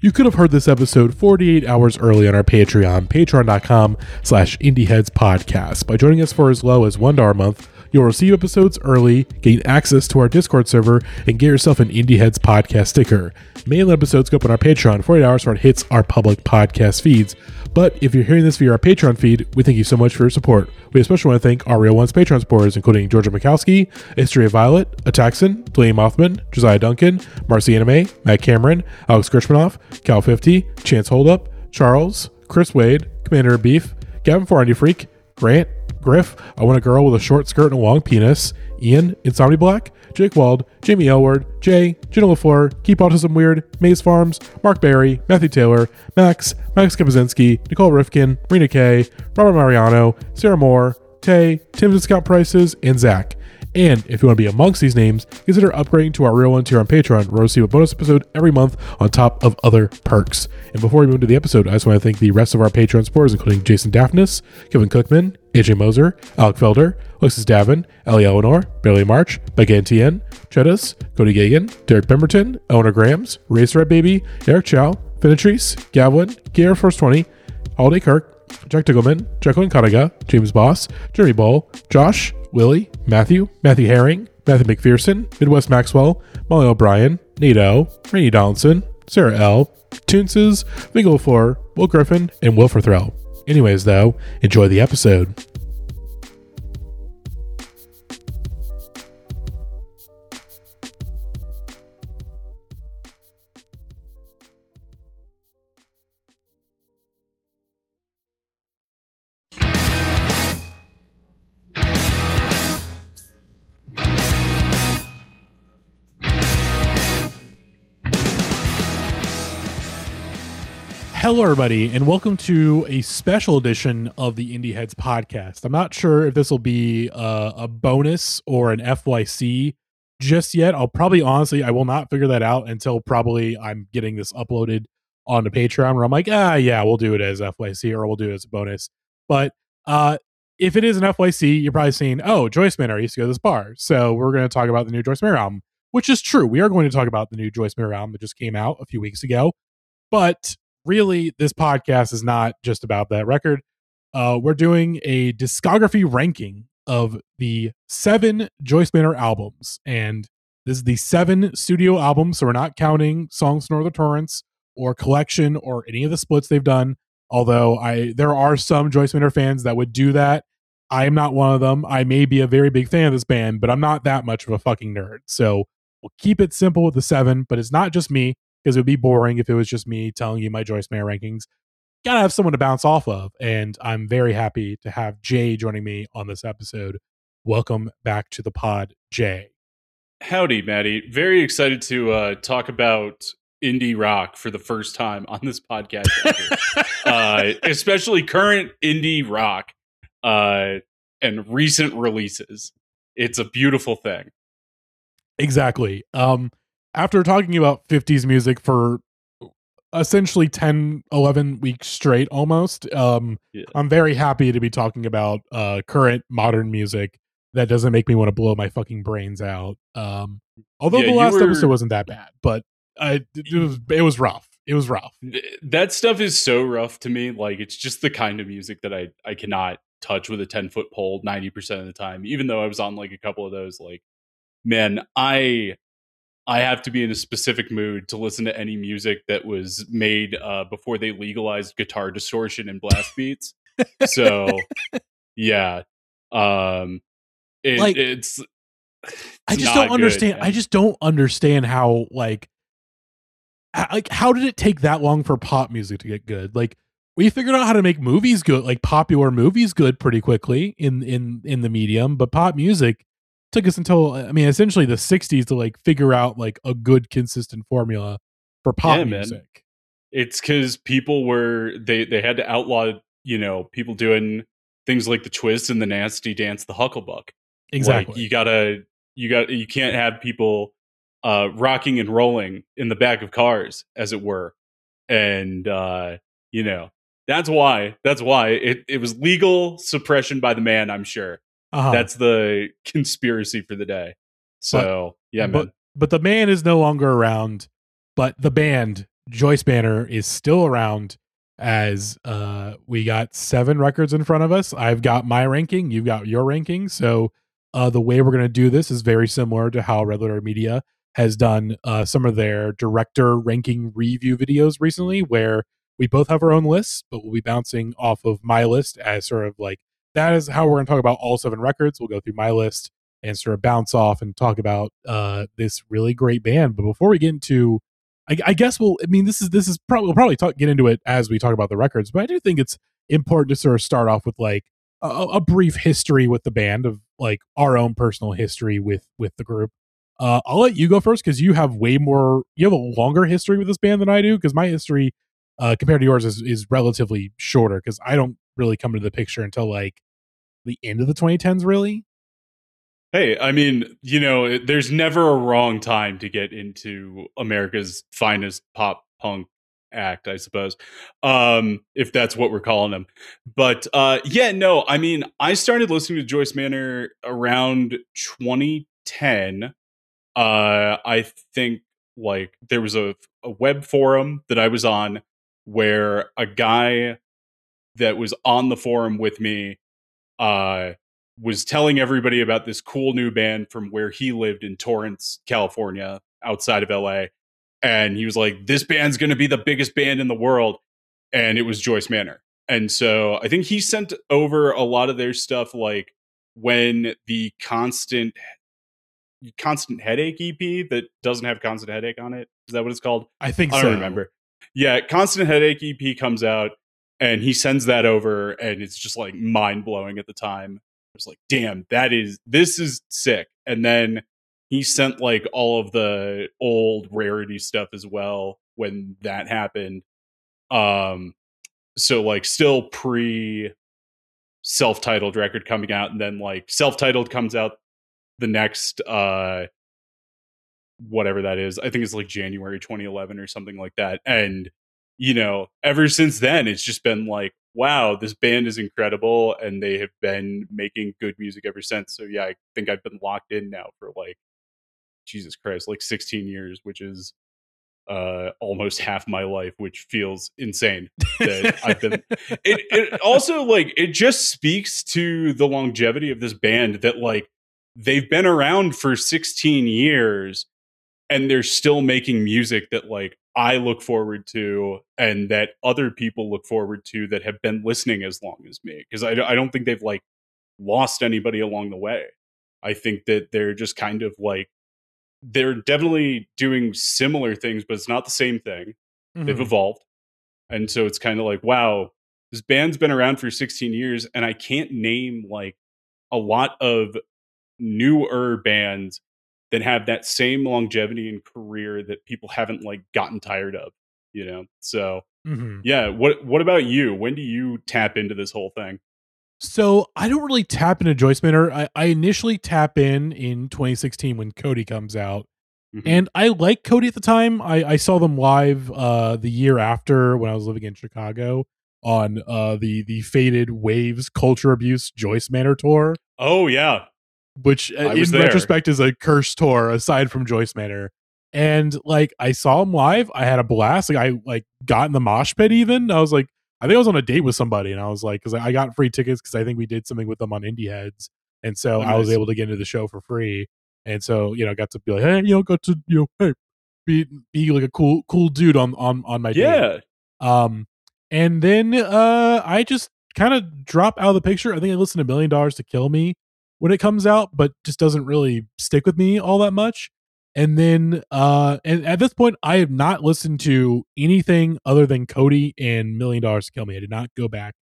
You could have heard this episode 48 hours early on our Patreon, patreon.com slash indieheadspodcast. By joining us for as low as $1 a month, you'll receive episodes early, gain access to our Discord server, and get yourself an Indie Heads podcast sticker. Mail episodes go up on our Patreon 48 hours before it hits our public podcast feeds. But if you're hearing this via our Patreon feed, we thank you so much for your support. We especially want to thank our Real Ones Patreon supporters, including Georgia Mikowski, History of Violet, Ataxin, Delaney Mothman, Josiah Duncan, Marcy Anime, Matt Cameron, Alex Gershmanoff, Cal 50, Chance Holdup, Charles, Chris Wade, Commander of Beef, Gavin Forandy Freak, Grant, Griff, I Want a Girl with a Short Skirt and a Long Penis, Ian, Insomni Black, Jake Wald, Jamie Elward, Jay, Jenna LaFleur, Keep Autism Weird, Maze Farms, Mark Barry, Matthew Taylor, Max, Max Kapazinski, Nicole Rifkin, Rena Kay, Robert Mariano, Sarah Moore, Tay, Tim Discount Prices, and Zach. And if you want to be amongst these names, consider upgrading to our real one tier on Patreon, where you'll receive a bonus episode every month on top of other perks. And before we move to the episode, I just want to thank the rest of our Patreon supporters, including Jason Daphnis, Kevin Cookman, AJ Moser, Alec Felder, Alexis Davin, Ellie Eleanor, Bailey March, Becca Etienne, Chedas, Cody Gagan, Derek Pemberton, Eleanor Grams, Racer Red Baby, Eric Chow, Finitrice, Gavlin, Gear Force 20, Holiday Kirk, Jack Tiggleman, Jacqueline Kanaga, James Boss, Jeremy Ball, Josh, Willie, Matthew, Matthew Herring, Matthew McPherson, Midwest Maxwell, Molly O'Brien, Nato, Rainy Donaldson, Sarah L., Toonses, Vingle Four, Will Griffin, and Will Threll. Anyways, though, enjoy the episode. Hello, everybody, and welcome to a special edition of the Indie Heads podcast. I'm not sure if this will be a, a bonus or an FYC just yet. I'll probably honestly, I will not figure that out until probably I'm getting this uploaded onto Patreon, where I'm like, ah, yeah, we'll do it as FYC or we'll do it as a bonus. But uh, if it is an FYC, you're probably saying, oh, Joyce Manor used to go to this bar. So we're going to talk about the new Joyce Manor album, which is true. We are going to talk about the new Joyce Manor album that just came out a few weeks ago. But really, this podcast is not just about that record. Uh, we're doing a discography ranking of the seven Joyce Manor albums. And this is the seven studio albums. So we're not counting Songs from Northern Torrents or Collection or any of the splits they've done. Although I there are some Joyce Manor fans that would do that. I am not one of them. I may be a very big fan of this band, but I'm not that much of a fucking nerd. So we'll keep it simple with the seven, but it's not just me because it would be boring if it was just me telling you my Joyce Manor rankings. Gotta have someone to bounce off of. And I'm very happy to have Jay joining me on this episode. Welcome back to the pod, Jay. Howdy, Maddie. Very excited to uh, talk about indie rock for the first time on this podcast, uh, especially current indie rock uh, and recent releases. It's a beautiful thing. Exactly. Um, after talking about 50s music for essentially 10 11 weeks straight almost um yeah. i'm very happy to be talking about uh current modern music that doesn't make me want to blow my fucking brains out um although yeah, the last were, episode wasn't that bad but I, it was it was rough it was rough that stuff is so rough to me like it's just the kind of music that i i cannot touch with a 10 foot pole 90% of the time even though i was on like a couple of those like man i I have to be in a specific mood to listen to any music that was made uh, before they legalized guitar distortion and blast beats. so, yeah, um, it, like, it's, it's. I just don't understand. Good, I just don't understand how like, like how did it take that long for pop music to get good? Like we figured out how to make movies good, like popular movies good pretty quickly in in in the medium, but pop music took us until I mean essentially the 60s to like figure out like a good consistent formula for pop yeah, music. Man. It's cuz people were they they had to outlaw, you know, people doing things like the twist and the nasty dance the hucklebuck. Exactly. Like you got to you got you can't have people uh rocking and rolling in the back of cars as it were. And uh you know, that's why that's why it it was legal suppression by the man, I'm sure uh-huh. That's the conspiracy for the day. So but, yeah, but, man. But the man is no longer around. But the band Joyce Manor is still around as uh we got seven records in front of us. I've got my ranking, you've got your ranking. So uh the way we're gonna do this is very similar to how Red Letter Media has done uh some of their director ranking review videos recently where we both have our own lists, but we'll be bouncing off of my list as sort of like that is how we're gonna talk about all seven records. We'll go through my list and sort of bounce off and talk about uh this really great band. But before we get into I, I guess we'll. I mean, this is this is probably we'll probably talk, get into it as we talk about the records, but I do think it's important to sort of start off with like a, a brief history with the band of like our own personal history with with the group. Uh, I'll let you go first because you have way more. You have a longer history with this band than I do because my history uh, compared to yours is is relatively shorter because I don't really come into the picture until like the end of the 2010s, really. Hey, I mean, you know, there's never a wrong time to get into America's finest pop punk act, I suppose. Um, if that's what we're calling them. But uh yeah, no, I mean, I started listening to Joyce Manor around 2010. Uh I think like there was a, a web forum that I was on where a guy that was on the forum with me uh was telling everybody about this cool new band from where he lived in Torrance, California, outside of LA. And he was like, This band's going to be the biggest band in the world. And it was Joyce Manor. And so I think he sent over a lot of their stuff like when the constant constant headache EP that doesn't have constant headache on it. Is that what it's called? I think I don't remember. Yeah, constant headache EP comes out and he sends that over and it's just like mind blowing at the time i was like, damn, that is this is sick. And then he sent like all of the old rarity stuff as well when that happened. Um so like still pre self-titled record coming out and then like self-titled comes out the next uh whatever that is. I think it's like January 2011 or something like that. And you know, ever since then it's just been like wow, this band is incredible and they have been making good music ever since. So yeah, I think I've been locked in now for like Jesus Christ, like 16 years, which is uh almost half my life, which feels insane that I've been it, it also like it just speaks to the longevity of this band that like they've been around for 16 years and they're still making music that like I look forward to and that other people look forward to that have been listening as long as me because I, I don't think they've like lost anybody along the way. I think that they're just kind of like they're definitely doing similar things, but it's not the same thing. Mm-hmm. They've evolved. And so it's kind of like, wow, this band's been around for 16 years, and I can't name like a lot of newer bands that have that same longevity and career that people haven't like gotten tired of you know? So mm-hmm. yeah what what about you? When do you tap into this whole thing? So i don't really tap into joyce manor. I, I initially tap in in 2016 when cody comes out mm-hmm. and i like cody at the time. I, I saw them live uh the year after when i was living in chicago on uh the the faded waves culture abuse joyce manor tour. Oh yeah which uh, in retrospect is a cursed tour aside from Joyce Manor. And like I saw him live, I had a blast. Like I like got in the mosh pit even. I was like, I think I was on a date with somebody, and I was like, because I got free tickets because I think we did something with them on Indie Heads, and so oh. I was able to get into the show for free. And so you know, got to be like, hey, you know, got to you know, hey, be be like a cool cool dude on on on my yeah. Date. Um, and then uh, I just kind of drop out of the picture. I think I listened to Million Dollars to Kill Me when it comes out, but just doesn't really stick with me all that much. And then, uh, and at this point, I have not listened to anything other than Cody and Million Dollars to Kill Me. I did not go back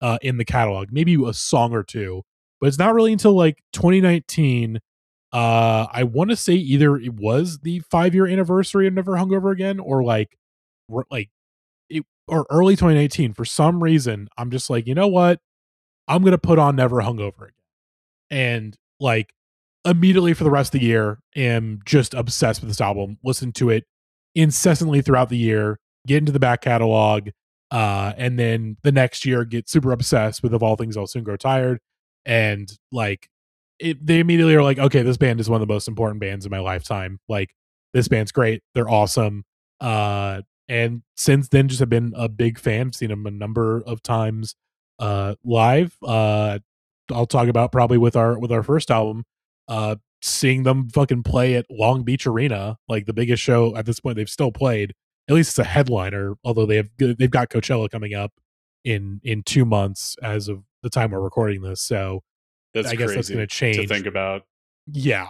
uh, in the catalog, maybe a song or two, but it's not really until like 2019. Uh, I want to say either it was the five year anniversary of Never Hungover Again, or like, like it, or early 2018. For some reason, I'm just like, you know what? I'm gonna put on Never Hungover Again and like immediately for the rest of the year am just obsessed with this album listen to it incessantly throughout the year get into the back catalog uh and then the next year get super obsessed with of all things i'll soon grow tired and like it, they immediately are like okay this band is one of the most important bands in my lifetime like this band's great they're awesome uh and since then just have been a big fan. Seen them a number of times uh, live. Uh, I'll talk about probably with our with our first album. Uh, seeing them fucking play at Long Beach Arena, like the biggest show at this point they've still played. At least it's a headliner, although they have they've got Coachella coming up in in two months as of the time we're recording this. So That's I guess that's going to change. to think about. Yeah.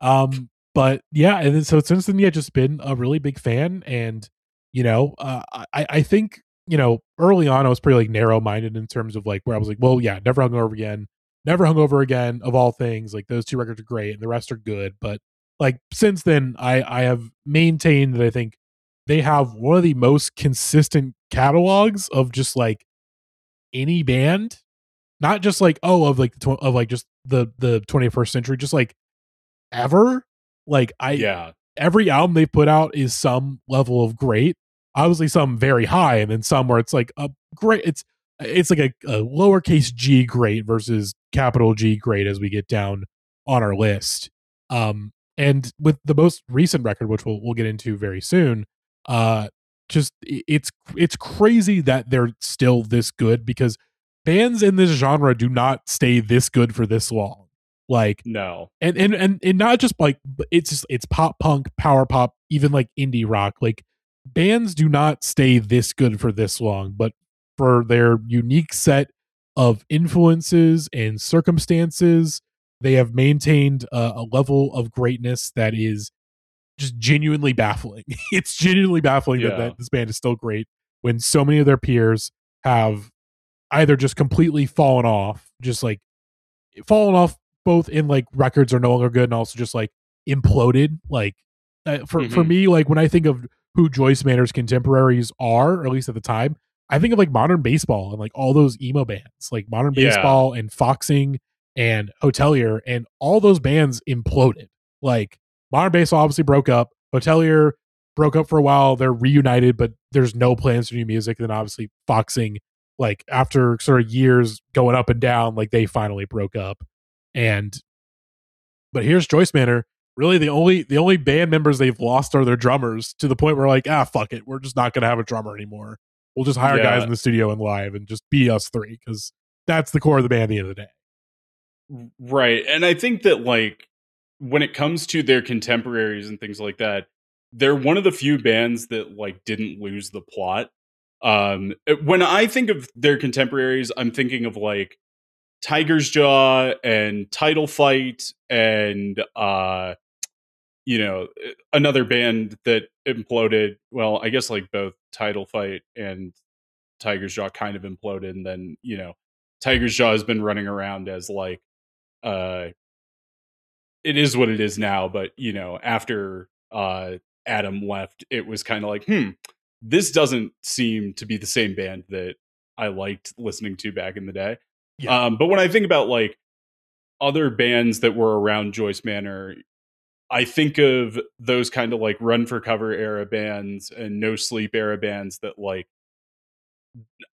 Um, but yeah, and then, so since then, yeah, just been a really big fan, and you know, uh, I I think you know early on I was pretty like narrow minded in terms of like where I was like, well, yeah, never hung over again, never hung over again. Of all things, like those two records are great, and the rest are good. But like since then, I I have maintained that I think they have one of the most consistent catalogs of just like any band not just like oh of like the tw- of like just the the 21st century just like ever like i yeah, every album they put out is some level of great obviously some very high and then some where it's like a great it's it's like a, a lowercase g great versus capital g great as we get down on our list. Um and with the most recent record which we'll, we'll get into very soon uh just it's it's crazy that they're still this good because bands in this genre do not stay this good for this long. Like no, and and and, and not just like it's just it's pop punk power pop even like indie rock. Like bands do not stay this good for this long but for their unique set of influences and circumstances they have maintained a, a level of greatness that is just genuinely baffling it's genuinely baffling that, Yeah. that this band is still great when so many of their peers have either just completely fallen off just like fallen off both in like records are no longer good and also just like imploded like uh, for for Mhm. me like when i think of who joyce manor's contemporaries are or at least at the time i think of like modern baseball and like all those emo bands like modern Yeah. baseball and foxing and hotelier and all those bands imploded. Like modern baseball obviously broke up. Hotelier broke up for a while. They're reunited but there's no plans for new music. And then obviously foxing like after sort of years going up and down like they finally broke up. And but here's joyce manor. Really the only the only band members they've lost are their drummers to the point where like ah fuck it. We're just not gonna have a drummer anymore we'll just hire guys in the studio and live and just be us three because that's the core of the band at the end of the day right. And I think that like when it comes to their contemporaries and things like that, they're one of the few bands that like didn't lose the plot. Um, when I think of their contemporaries, I'm thinking of like Tiger's Jaw and Title Fight and uh you know another band that imploded well I guess like both Title Fight and Tiger's Jaw kind of imploded and then you know Tiger's Jaw has been running around as like uh it is what it is now but you know after uh Adam left it was kind of like hmm this doesn't seem to be the same band that I liked listening to back in the day Yeah. um, but when I think about like other bands that were around Joyce Manor, I think of those kind of like Run for Cover era bands and No Sleep era bands that like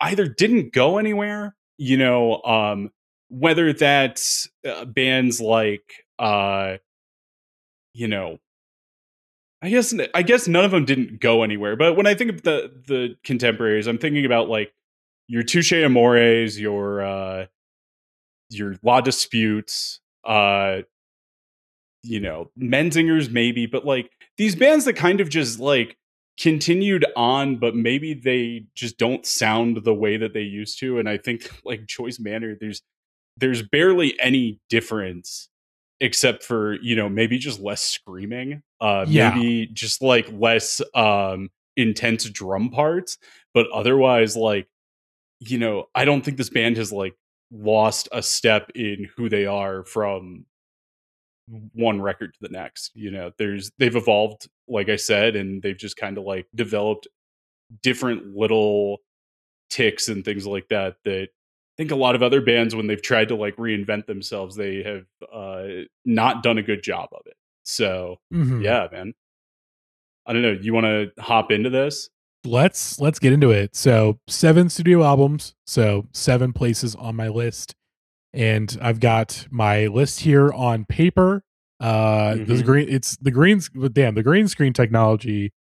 either didn't go anywhere, you know, um, whether that's uh, bands like, uh, you know, I guess I guess none of them didn't go anywhere. But when I think of the the contemporaries, I'm thinking about like your Touche Amores, your uh, your La Disputes uh you know menzingers maybe but like these bands that kind of just like continued on but maybe they just don't sound the way that they used to and i think like Joyce manor there's there's barely any difference except for you know maybe just less screaming uh Yeah. maybe just like less um intense drum parts but otherwise like you know i don't think this band has like lost a step in who they are from one record to the next you know there's they've evolved like i said and they've just kind of like developed different little ticks and things like that that I think a lot of other bands when they've tried to like reinvent themselves they have uh not done a good job of it. So Mhm. yeah man. I don't know you want to hop into this? Let's let's get into it. So seven studio albums so seven places on my list and i've got my list here on paper uh this Mhm. green it's the greens. damn the green screen technology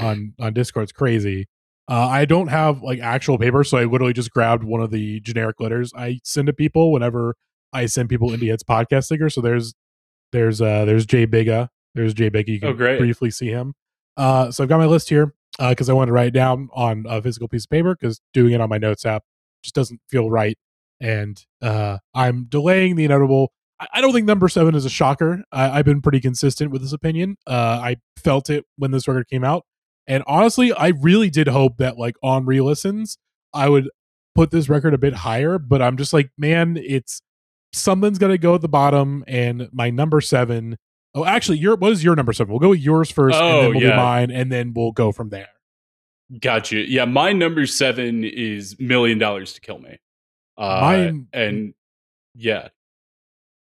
on on Discord's crazy. Uh, I don't have like actual paper, so I literally just grabbed one of the generic letters I send to people whenever I send people Indie Heads podcast sticker. So there's there's uh there's Jay Biga. There's Jay Biga. You can Oh, great. briefly see him. Uh, so I've got my list here because I wanted to write it down on a physical piece of paper because doing it on my notes app just doesn't feel right. And uh, I'm delaying the inevitable. I, I don't think number seven is a shocker. I, I've been pretty consistent with this opinion. Uh, I felt it when this record came out. And honestly, I really did hope that like on re-listens, I would put this record a bit higher. But I'm just like, man, it's something's gonna go at the bottom. And my number seven oh actually your what is your number seven? We'll go with yours first and Oh, then we'll do mine and then we'll go from there. Gotcha. Yeah, my number seven is Million Dollars to Kill Me. Uh, Mine- and yeah,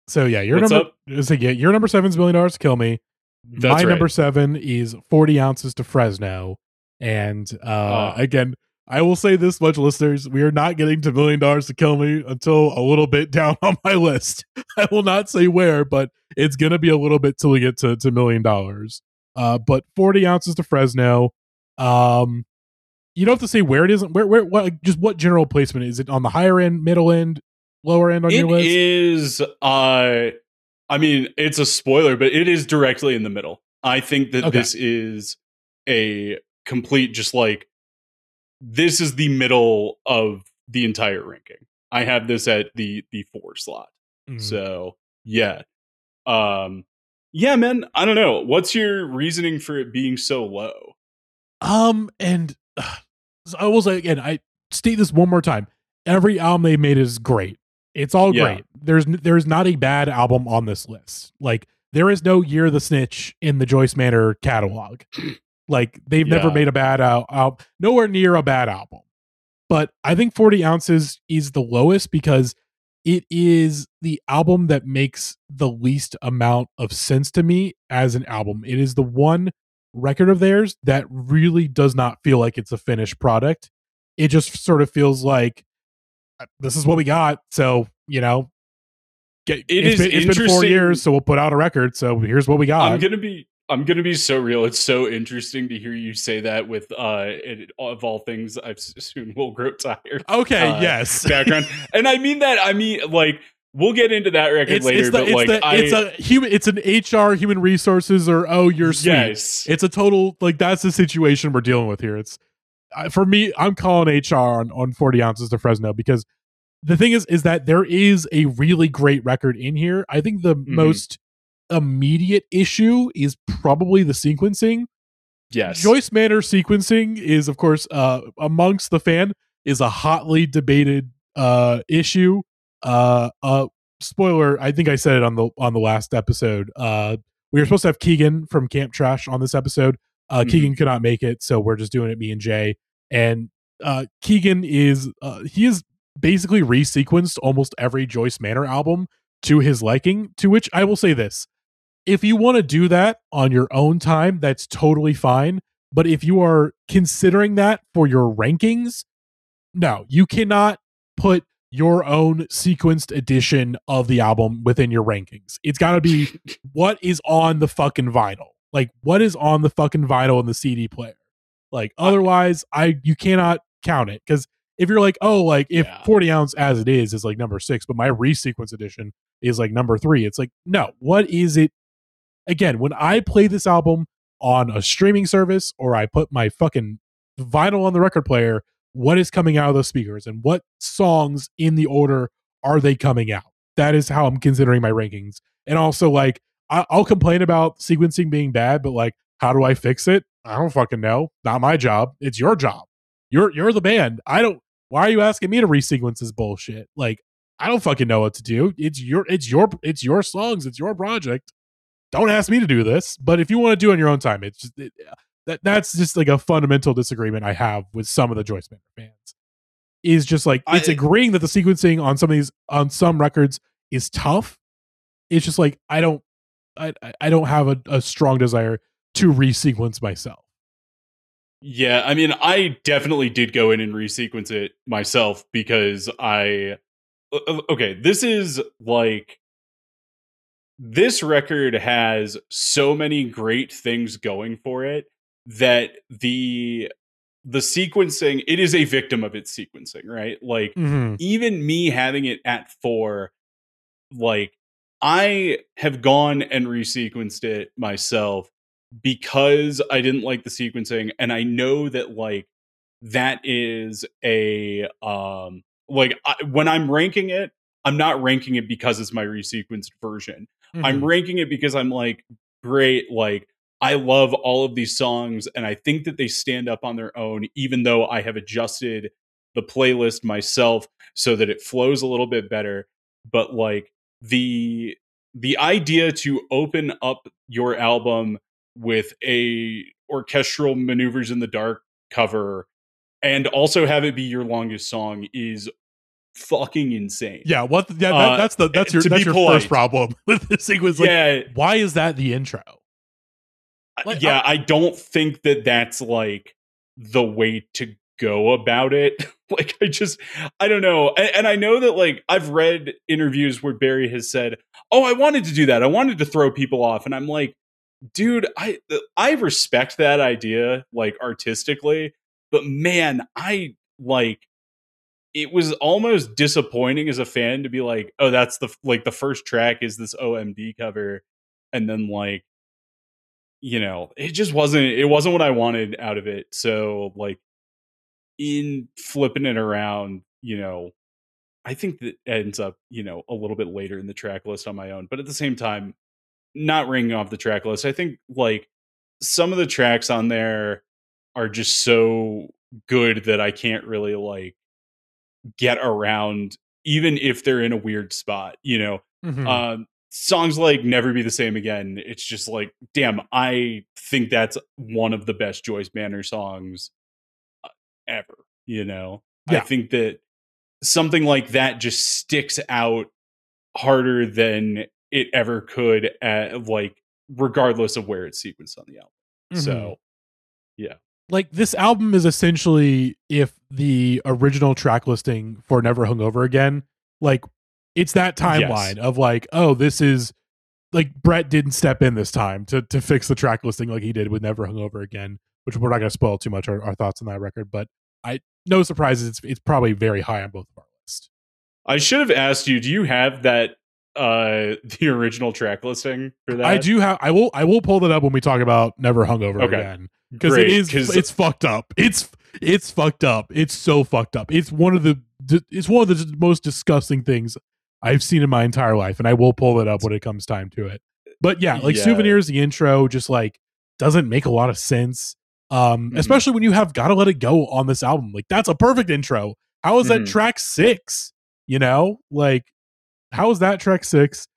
So yeah, your What's number up? so yeah, your number seven is million dollars to kill me. that's my right. number seven is 40 ounces to Fresno. And uh, Oh. again, I will say this much, listeners: we are not getting to million dollars to kill me until a little bit down on my list. I will not say where, but it's gonna be a little bit till we get to, to million dollars. Uh, but 40 ounces to Fresno. Um, you don't have to say where it is. Where, where, what? Just what general placement is it on the higher end, middle end, lower end on It your list? is. Uh, I mean, it's a spoiler, but it is directly in the middle. I think that Okay. this is a complete, just like this is the middle of the entire ranking. I have this at the the four slot. Mm. So yeah, um, yeah, man. I don't know. What's your reasoning for it being so low? Um, and uh, I will say again, I state this one more time. Every album they made is great. It's all Yeah. great. There's there's not a bad album on this list. Like there is no Year of the Snitch in the Joyce Manor catalog. like they've never made a bad al- al- nowhere near a bad album. But I think 40 ounces is the lowest because it is the album that makes the least amount of sense to me as an album. It is the one record of theirs that really does not feel like it's a finished product. It just sort of feels like uh, this is what we got. So, you know, get, It it's is been, it's been four years, so we'll put out a record. So here's what we got. I'm gonna be I'm gonna be so real. It's so interesting to hear you say that with uh it, of all things I've soon will grow tired okay, uh, yes. background. and I mean that I mean like we'll get into that record It's, later, it's, the, but it's, like the, I it's a human it's an HR human resources or oh you're sweet. yes. It's a total like that's the situation we're dealing with here. It's uh, for me. I'm calling HR on, on 40 ounces to Fresno because the thing is is that there is a really great record in here. I think the Mm-hmm. most immediate issue is probably the sequencing. yes. Joyce Manor sequencing is of course uh amongst the fan is a hotly debated uh issue. Uh uh spoiler, I think I said it on the on the last episode. Uh we were supposed to have Keegan from Camp Trash on this episode. Uh Mhm. Keegan could not make it, so we're just doing it me and Jay. And uh Keegan is uh he is basically resequenced almost every Joyce Manor album to his liking, to which I will say this. If you want to do that on your own time, that's totally fine. But if you are considering that for your rankings, no, you cannot put your own sequenced edition of the album within your rankings. It's got to be what is on the fucking vinyl. Like what is on the fucking vinyl in the CD player. Like otherwise, I you cannot count it because if you're like, oh, like if Yeah. 40 ounce as it is is like number six, but my resequence edition is like number three. It's like, no, what is it? Again, when I play this album on a streaming service or I put my fucking vinyl on the record player, what is coming out of those speakers and what songs in the order are they coming out? That is how I'm considering my rankings. And also, like, I- I'll complain about sequencing being bad, but like, how do I fix it? I don't fucking know. Not my job. It's your job. You're you're the band. I don't. Why are you asking me to resequence this bullshit? Like, I don't fucking know what to do. It's your it's your it's your songs. It's your project. Don't ask me to do this. But if you want to do it on your own time, it's just it, that that's just like a fundamental disagreement I have with some of the Joyce Manor fans. Is just like it's I- agreeing that the sequencing on some of these on some records is tough. It's just like I don't I I- I don't have a, a strong desire to resequence myself. Yeah, I mean, I definitely did go in and resequence it myself because I Okay, this is like. This record has so many great things going for it that the the sequencing it is a victim of its sequencing, right? Like Mhm. even me having it at four, like I have gone and resequenced it myself because I didn't like the sequencing, and I know that like that is a um like I, when I'm ranking it, I'm not ranking it because it's my resequenced version. I'm Mhm. ranking it because I'm like, great, like I love all of these songs, and I think that they stand up on their own, even though I have adjusted the playlist myself so that it flows a little bit better. But like the the idea to open up your album with a orchestral maneuvers in the dark cover and also have it be your longest song is fucking insane. yeah, what? Yeah, that, Uh, that's the that's your to that's your polite. first problem with this sequence. Like, yeah, why is that the intro? Like, yeah, oh. I, don't think that that's like the way to go about it. like, I just, I don't know. And, and I know that, like, I've read interviews where Barry has said, "Oh, I wanted to do that. I wanted to throw people off," and I'm like, dude, I uh, I respect that idea, like artistically, but man, I like. It was almost disappointing as a fan to be like, "Oh, that's the like the first track is this OMD cover," and then like you know it just wasn't it wasn't what i wanted out of it. So like in flipping it around you know i think that ends up you know a little bit later in the track list on my own but at the same time not ringing off the track list. I think like some of the tracks on there are just so good that i can't really like get around even if they're in a weird spot you know? Mhm. um, songs like "Never Be the Same Again." It's just like, damn, I think that's one of the best Joyce Manor songs uh, ever. You know, Yeah. I think that something like that just sticks out harder than it ever could. At like, regardless of where it's sequenced on the album. Mhm. So, like this album is essentially if the original track listing for Never Hungover Again, like it's that timeline of like, oh, this is like Brett didn't step in this time to to fix the track listing like he did with Never Hung Over Again, which we're not going to spoil too much our, our thoughts on that record, but I no surprises, it's it's probably very high on both of our list. I should have asked you. Do you have that? uh the original track listing for that I do have I will I will pull that up when we talk about Never Hungover Okay. again because it is 'cause- it's fucked up. It's it's fucked up. It's so fucked up. It's one of the it's one of the most disgusting things I've seen in my entire life, and I will pull it up when it comes time to it. But yeah, like Yeah. souvenirs, the intro just like doesn't make a lot of sense. Um, Mhm. especially when you have gotta let it go on this album. Like that's a perfect intro. How is that Mhm. track six? You know, like how is that track six?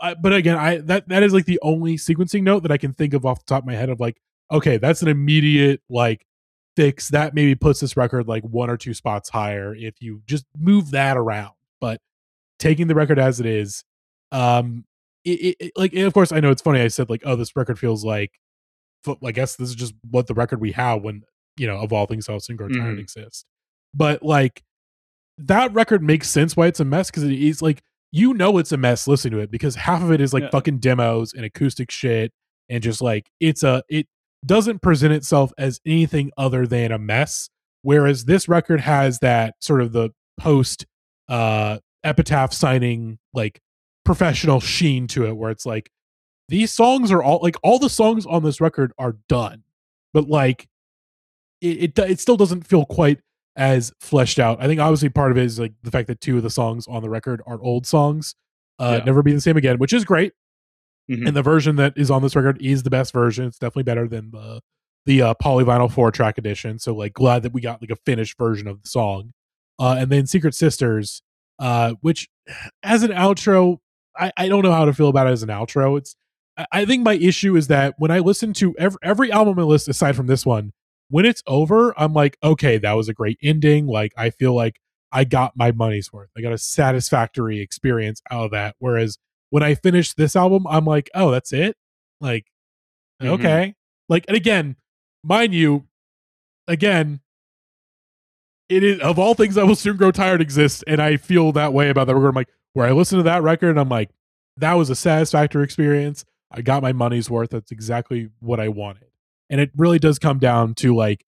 I, but again, I that that is like the only sequencing note that I can think of off the top of my head of like, okay, that's an immediate like fix that maybe puts this record like one or two spots higher if you just move that around. But taking the record as it is, um, it, it, like and of course I know it's funny. I said like, oh, this record feels like, I guess this is just what the record we have when you know of all things else and Mhm. exist. But like that record makes sense why it's a mess because it is like you know it's a mess listening to it because half of it is like Yeah. fucking demos and acoustic shit and just like it's a it doesn't present itself as anything other than a mess whereas this record has that sort of the post uh epitaph signing like professional sheen to it where it's like these songs are all like all the songs on this record are done but like it, it it still doesn't feel quite as fleshed out. I think obviously part of it is like the fact that two of the songs on the record are old songs. Uh Yeah. Never Be the Same Again, which is great. Mhm. And the version that is on this record is the best version. It's definitely better than the the uh, polyvinyl four track edition. So like glad that we got like a finished version of the song. Uh and then Secret Sisters, uh, which as an outro, I, I don't know how to feel about it as an outro. It's I, I think my issue is that when I listen to every every album my list aside from this one, when it's over, I'm like, okay, that was a great ending. Like I feel like I got my money's worth. I got a satisfactory experience out of that. Whereas when I finish this album, I'm like, oh, that's it. Like, Mhm. okay. Like, and again, mind you, again, it is of all things I will soon grow tired exists, and I feel that way about that record. I'm like, where I listen to that record, and I'm like, that was a satisfactory experience. I got my money's worth. That's exactly what I wanted. and it really does come down to like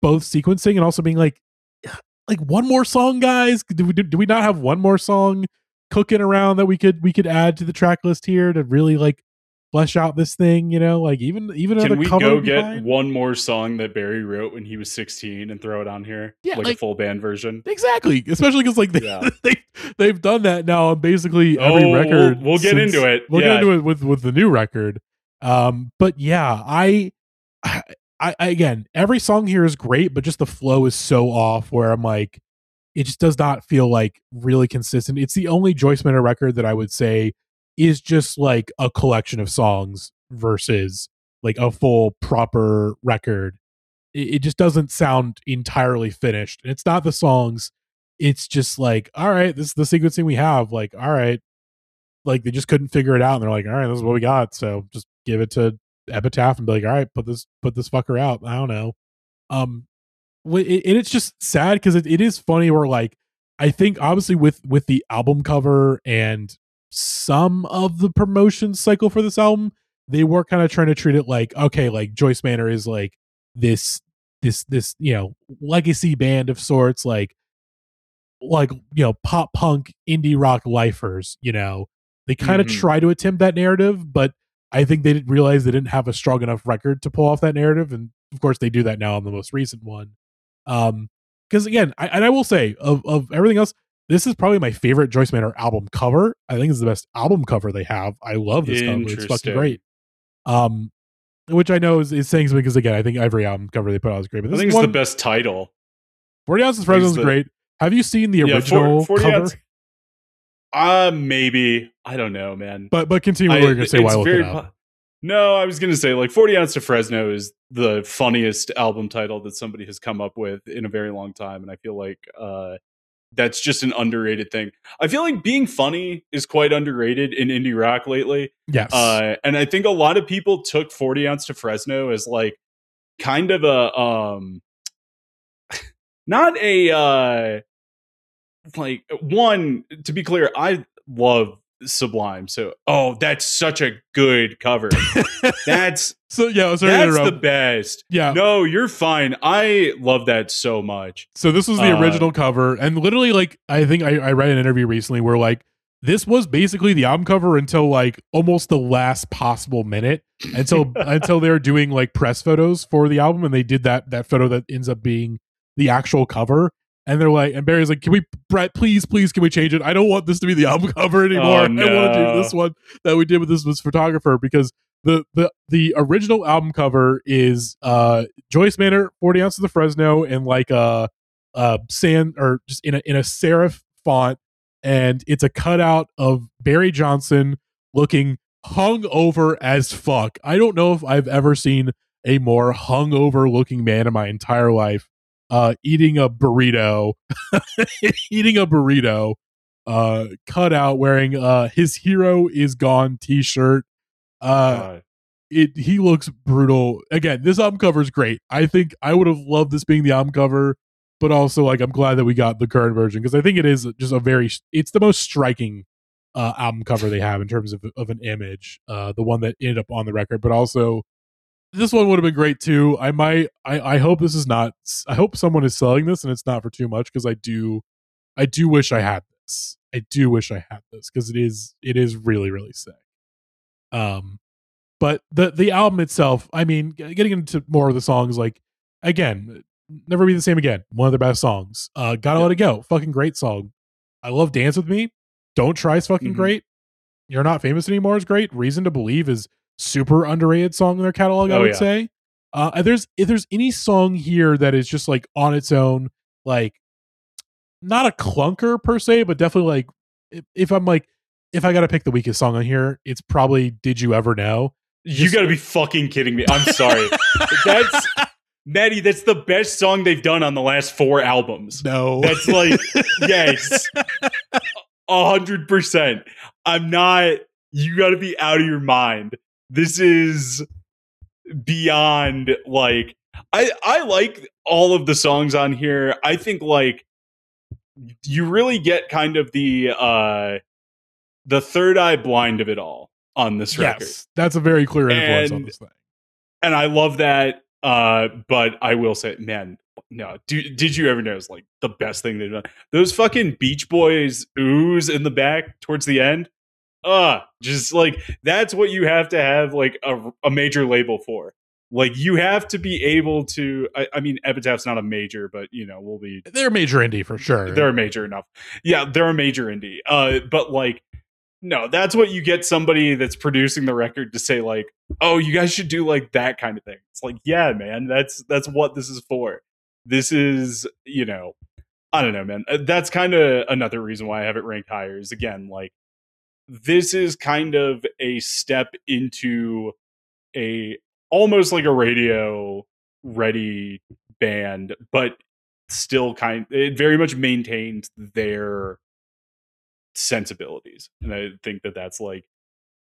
both sequencing and also being like like one more song guys do we do we not have one more song cooking around that we could we could add to the track list here to really like flesh out this thing you know like even even Can we go get one more song that Barry wrote when he was 16 and throw it on here? Yeah, like, like- a full band version. exactly especially because like they, Yeah. they they've done that now on basically every Oh, record We'll, we'll get since- into it. we'll yeah. get into it with with the new record um but yeah i I, I again every song here is great but just the flow is so off where i'm like it just does not feel like really consistent it's the only joyce manor record that i would say is just like a collection of songs versus like a full proper record it, it just doesn't sound entirely finished. And it's not the songs it's just like all right this is the sequencing we have like all right. Like they just couldn't figure it out and they're like all right this is what we got. So just give it to epitaph and be like all right put this put this fucker out. I don't know. Um and it's just sad because it, it is funny where like i think obviously with with the album cover and some of the promotion cycle for this album they were kind of trying to treat it like okay like joyce manor is like this this this you know legacy band of sorts like like you know pop punk indie rock lifers you know they kind of Mhm. try to attempt that narrative but i think they didn't realize they didn't have a strong enough record to pull off that narrative and of course they do that now on the most recent one um because again I, and i will say of, of everything else this is probably my favorite joyce manor album cover i think it's the best album cover they have i love this cover it's fucking great um which i know is, is saying something because again i think every album cover they put out is great but I this think is it's one, the best title. 40 ounces Fresno is great have you seen the Yeah, original 40 cover ounce- Uh, maybe. I don't know, man. but but continue I- what you're gonna say I look it up. No, I was going to say like 40 Ounce to Fresno is the funniest album title that somebody has come up with in a very long time. And I feel like uh, that's just an underrated thing. I feel like being funny is quite underrated in indie rock lately. yes Uh, and I think a lot of people took 40 Ounce to Fresno as like kind of a, um, not a, uh, like one, to be clear, I love Sublime. So, oh, that's such a good cover. That's so yeah sorry that's the best. yeah No, you're fine. I love that so much. So this was the Uh, original cover, and literally, like I think I, I read an interview recently where like this was basically the album cover until like almost the last possible minute until until they were doing like press photos for the album, and they did that that photo that ends up being the actual cover. And they're like, and Barry's like, "Can we, Brett? Please, please, can we change it? I don't want this to be the album cover anymore. Oh, I want to do this one that we did with this was photographer because the the the original album cover is uh Joyce Manor, forty ounces of Fresno, and like a uh sand or just in a in a serif font, and it's a cutout of Barry Johnson looking hung over as fuck. I don't know if I've ever seen a more hungover looking man in my entire life. Uh, eating a burrito, eating a burrito, uh, cut out wearing uh his hero is gone t-shirt. Uh, Uh, it he looks brutal. Again, this album cover is great. I think I would have loved this being the album cover, but also like I'm glad that we got the current version because I think it is just a very it's the most striking uh album cover they have in terms of of an image. Uh the one that ended up on the record, but also this one would have been great too. I might I I hope this is not I hope someone is selling this and it's not for too much because I do I do wish I had this. I do wish I had this because it is it is really really sick. Um but the the album itself i mean getting into more of the songs like again never be the same again one of the best songs uh gotta Yeah. let it go fucking great song i love dance with me don't try is fucking Mhm. great you're not famous anymore is great reason to believe is super underrated song in their catalog i Oh, would yeah. say uh if there's if there's any song here that is just like on its own like not a clunker per se but definitely like if, if i'm like if i gotta pick the weakest song on here it's probably did you ever know you got to be fucking kidding me. I'm sorry. that's Maddie. That's the best song they've done on the last four albums. no That's like yes, a hundred percent. I'm not. You got to be out of your mind. This is beyond like. I I like all of the songs on here. I think like you really get kind of the uh the third eye blind of it all on this record. yes that's a very clear influence on this thing and I love that. Uh, but I will say, man, no. Do, did you ever notice like the best thing they've done? Those fucking Beach Boys ooze in the back towards the end. Uh, just like that's what you have to have like a, a major label for. Like you have to be able to. I, I mean, Epitaph's not a major, but you know we'll be. They're major indie for sure. They're major enough. Yeah, they're a major indie. Uh, but like no, that's what you get somebody that's producing the record to say like, "Oh, you guys should do like that kind of thing." It's like, "Yeah, man, that's that's what this is for." This is, you know, I don't know, man. Uh, that's kind of another reason why I have it ranked higher is again like this is kind of a step into a almost like a radio ready band, but still kind it very much maintains their sensibilities. And I think that that's like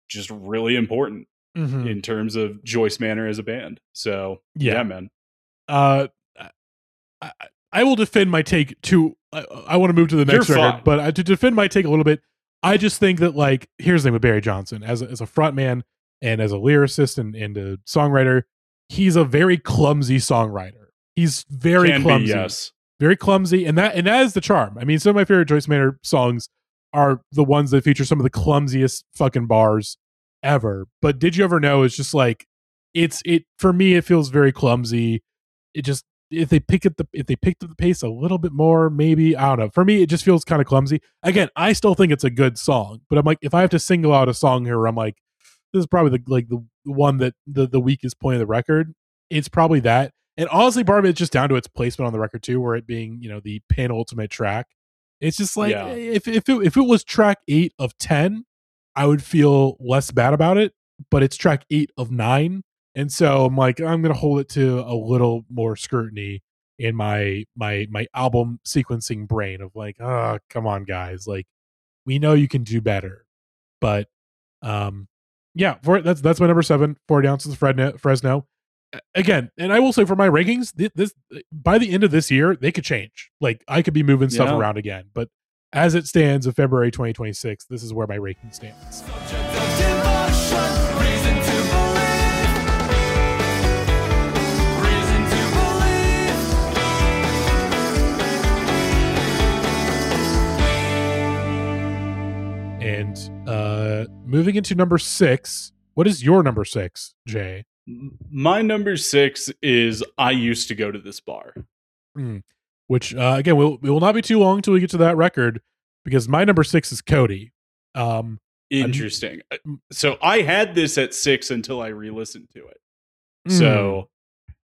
just really important mm-hmm. in terms of Joyce Manor as a band. So, yeah, yeah man. Uh, I, I, will defend my take to, I, I want to move to the next record, but to defend my take a little bit, I just think that like, here's the thing with Barry Johnson as a, as a frontman and as a lyricist and, and a songwriter, he's a very clumsy songwriter. He's very Can clumsy. Be, yes. Very clumsy. And that, and that is the charm. I mean, some of my favorite Joyce Manor songs are the ones that feature some of the clumsiest fucking bars ever. But did you ever know it's just like it's it for me it feels very clumsy. It just if they pick up the if they picked up the pace a little bit more, maybe I don't know. For me, it just feels kind of clumsy. Again, I still think it's a good song, but I'm like, if I have to single out a song here, I'm like, this is probably the like the one that the the weakest point of the record. It's probably that, and honestly, part of it's just down to its placement on the record too, where it being you know the penultimate track. It's just like yeah. Eh, if if it, if it was track eight of ten, I would feel less bad about it. But it's track eight of nine, and so I'm like I'm gonna hold it to a little more scrutiny in my my my album sequencing brain of like, oh come on guys, like we know you can do better, but um yeah, for that's that's my number seven, 40 ounces of Fresno. Fresno again, and I will say for my rankings, this by the end of this year, they could change. Like I could be moving stuff yeah. around again, but as it stands of February 2026, this is where my ranking stands. And uh moving into number six, what is your number six, Jay? My number six is I used to go to this bar. Mm. Which uh, again, will it will not be too long until we get to that record because my number six is Cody. Um, Interesting. I'm, uh, so I had this at six until I re-listened to it. Mm. So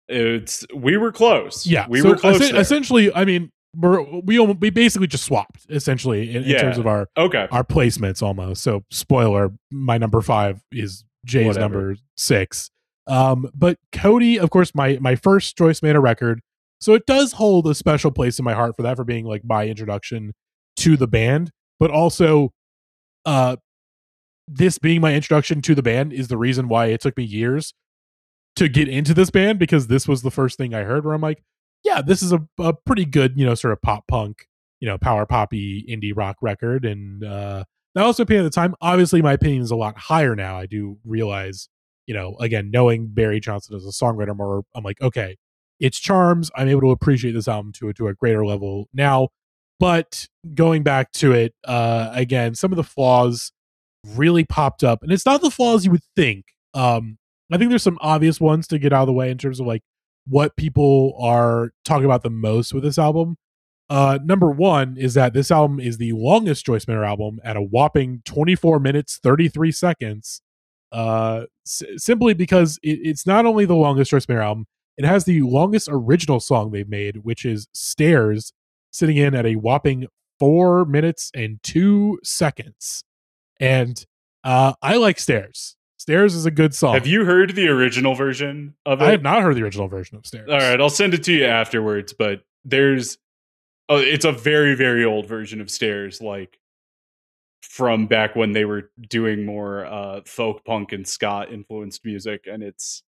it's we were close. Yeah, we so were close. essentially, I mean, we're, we we basically just swapped essentially in, yeah. in, terms of our okay our placements almost. So spoiler, my number five is Jay's Whatever. number six. Um, but Cody, of course, my my first Joyce Manor record, so it does hold a special place in my heart for that for being like my introduction to the band. But also, uh, this being my introduction to the band is the reason why it took me years to get into this band because this was the first thing I heard where I'm like, yeah, this is a, a pretty good, you know, sort of pop punk, you know, power poppy indie rock record. And uh, that also opinion at the time. Obviously, my opinion is a lot higher now. I do realize you know, again, knowing Barry Johnson as a songwriter more, I'm like, okay, it's charms. I'm able to appreciate this album to to a greater level now. But going back to it, uh, again, some of the flaws really popped up, and it's not the flaws you would think. Um, I think there's some obvious ones to get out of the way in terms of like what people are talking about the most with this album. Uh, number one is that this album is the longest Joyce Manor album at a whopping 24 minutes 33 seconds uh, s- simply because it, it's not only the longest Joyce Manor album, it has the longest original song they've made, which is Stairs, sitting in at a whopping four minutes and two seconds. And uh, I like Stairs. Stairs is a good song. Have you heard the original version of it? I have not heard the original version of Stairs. All right, I'll send it to you afterwards, but there's oh, it's a very very old version of Stairs like from back when they were doing more uh, folk punk and ska influenced music, and it's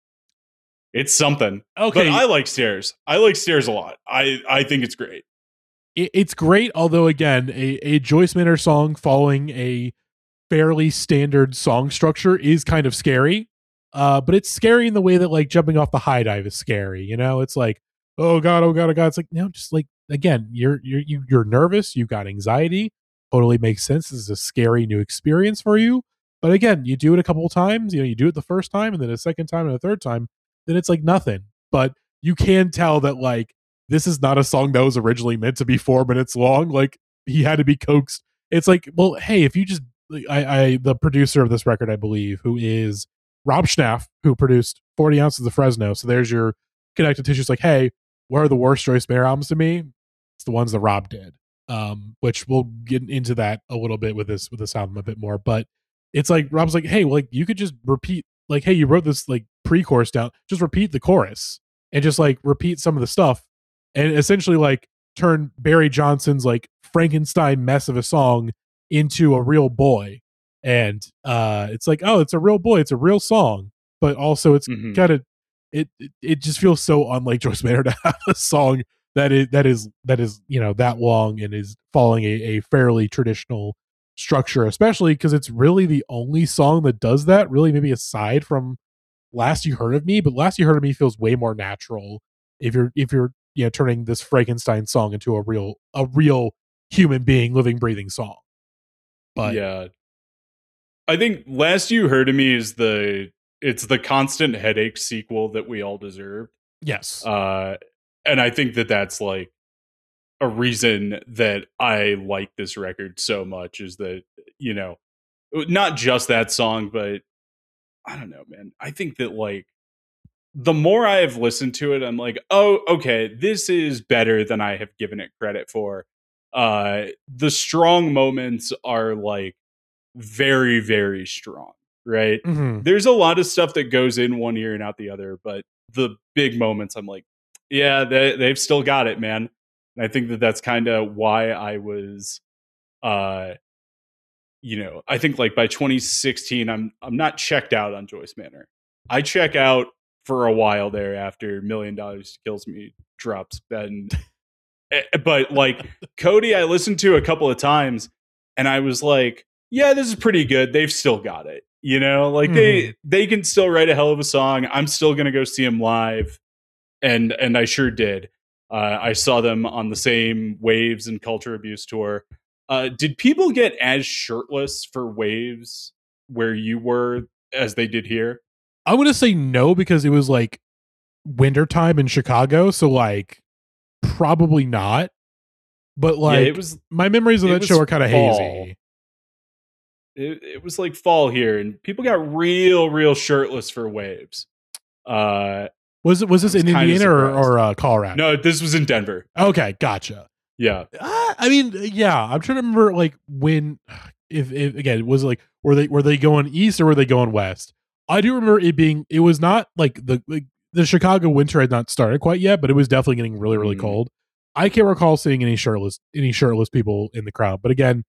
it's something. Okay, but I like Stairs. I like Stairs a lot. I I think it's great. it's great, although again, a, a Joyce Manor song following a fairly standard song structure is kind of scary. Uh, but it's scary in the way that like jumping off the high dive is scary. You know, it's like, oh god, oh god, oh god. It's like no, just like again, you're you're you, you're nervous. You've got anxiety. Totally makes sense. This is a scary new experience for you. But again, you do it a couple times. You know, you do it the first time, and then a second time, and a third time. Then it's like nothing. But you can tell that like this is not a song that was originally meant to be four minutes long. Like he had to be coaxed. It's like, well, hey, if you just I, I the producer of this record, I believe, who is Rob Schnapf, who produced 40 ounces of Fresno. So there's your connective tissue. It's like, hey, what are the worst Joyce Manor albums to me? It's the ones that Rob did. Um, which we'll get into that a little bit with this with this album a bit more. But it's like Rob's like, hey, well, like you could just repeat, like, hey, you wrote this like pre-chorus down, just repeat the chorus and just like repeat some of the stuff, and essentially like turn Barry Johnson's like Frankenstein mess of a song into a real boy. And uh it's like, oh, it's a real boy, it's a real song, but also it's Mhm. kind of it, it it just feels so unlike Joyce Manor to have a song that is that is that is you know that long and is following a, a fairly traditional structure, especially because it's really the only song that does that. Really, maybe aside from "Last You Heard of Me," but "Last You Heard of Me" feels way more natural if you're if you're you know turning this Frankenstein song into a real a real human being, living, breathing song. But yeah. I think last you heard of me is the it's the constant headache sequel that we all deserve. yes, Uh and I think that that's like a reason that I like this record so much is that you know not just that song but I don't know man. I think that like the more I have listened to it I'm like, "Oh, okay, this is better than I have given it credit for." Uh the strong moments are like very very strong, right? Mhm. there's a lot of stuff that goes in one ear and out the other, but the big moments, I'm like, yeah, they, they've still got it, man. And I think that that's kind of why I was, uh, you know, I think like by 2016, I'm I'm not checked out on Joyce Manor. I check out for a while there after Million Dollars Kills Me drops, and but like Cody, I listened to a couple of times, and I was like, yeah, this is pretty good. They've still got it. You know, like they they can still write a hell of a song. I'm still gonna go see them live, and and I sure did. Uh, I saw them on the same Waves and Culture Abuse tour. Uh, did people get as shirtless for Waves where you were as they did here? I'm gonna say no because it was like wintertime in Chicago, so like probably not. But like yeah, it was my memories of that show are kind of hazy. it, it was like fall here, and people got real, real shirtless for Waves. Uh, Was it was this was in Indiana or, or uh, Colorado? no, this was in Denver. Okay, gotcha. Yeah, Uh, I mean, yeah, I'm trying to remember like when, if, if again, it was it like were they were they going east or were they going west? I do remember it being. It was not like the like, the Chicago winter had not started quite yet, but it was definitely getting really really Mhm. cold. I can't recall seeing any shirtless any shirtless people in the crowd, but again,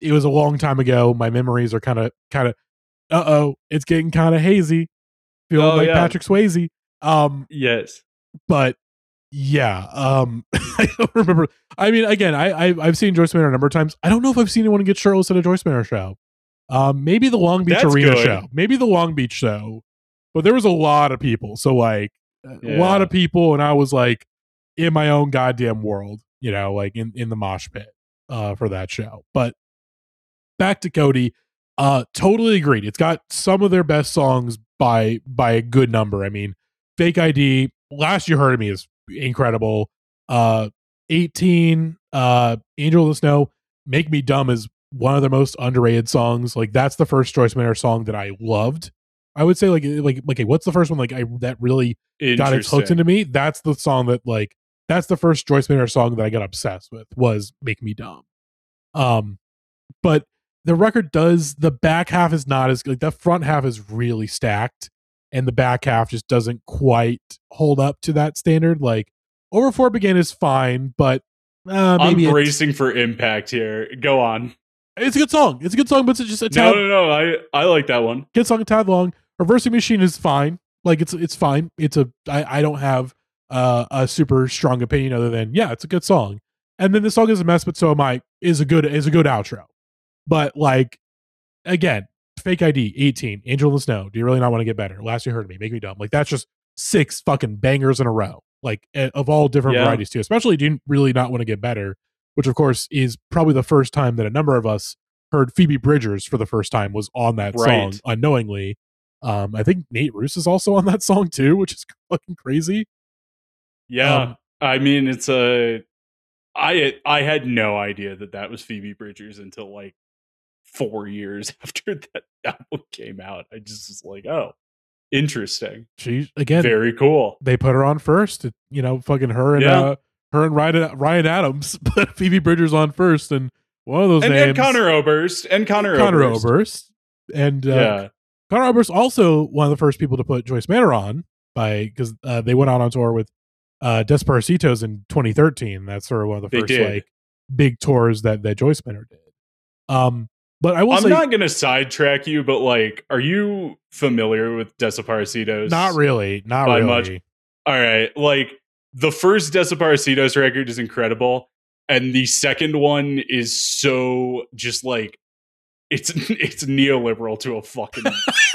it was a long time ago. My memories are kind of kind of. Uh oh, it's getting kind of hazy. Feeling Oh, like yeah. Patrick Swayze. Um, yes. but yeah um i don't remember i mean again I, I i've seen joyce manor a number of times i don't know if i've seen anyone get shirtless at a joyce manor show um maybe the long beach That's arena good. show maybe the long beach show but there was a lot of people. So like a lot of people and i was like in my own goddamn world you know like in in the mosh pit uh for that show. But back to cody uh totally agreed. It's got some of their best songs by by a good number. I mean fake id last you heard of me is incredible. Uh 18 uh angel in the snow make me dumb is one of the most underrated songs. Like that's the first joyce manor song that i loved i would say like like like okay, what's the first one like i that really got it hooked into me that's the song that like that's the first joyce manor song that i got obsessed with was make me dumb um but the record does the back half is not as like the front half is really stacked and the back half just doesn't quite hold up to that standard like over four begin is fine but uh, I'm bracing for impact here. Go on. it's a good song it's a good song but it's just a No, no, no. I I like that one. good song a tad long reversing machine is fine like it's it's fine it's a i, I don't have uh, a super strong opinion other than yeah it's a good song and then the song is a mess but so am i is a good is a good outro but like again Fake ID, 18, Angel in the Snow. Do you really not want to get better? Last you heard of me, make me dumb. Like that's just six fucking bangers in a row. Like of all different Yeah. varieties too. Especially do you really not want to get better, which of course is probably the first time that a number of us heard Phoebe Bridgers for the first time was on that song unknowingly. Um, I think Nate Ruess is also on that song too, which is fucking crazy. Yeah, Um, I mean, it's a. I I had no idea that that was Phoebe Bridgers until like four years after that album came out. I just was like, oh, interesting, She again, very cool. they put her on first. You know, fucking her and Yeah. uh, her and Ryan, Ryan Adams put Phoebe Bridgers on first, and one of those And, names, and Conor Oberst and Conor, Conor Oberst. Oberst, and uh, Yeah, Conor Oberst also one of the first people to put Joyce Manor on by because uh, they went out on tour with uh, Desaparecidos in 2013. That's sort of one of the They first did. like big tours that that Joyce Manor did. Um, but I will I'm say not gonna sidetrack you, but like, are you familiar with Desaparecidos? not really, not really. much. All right, like the first Desaparecidos record is incredible, and the second one is so just like it's it's neoliberal to a fucking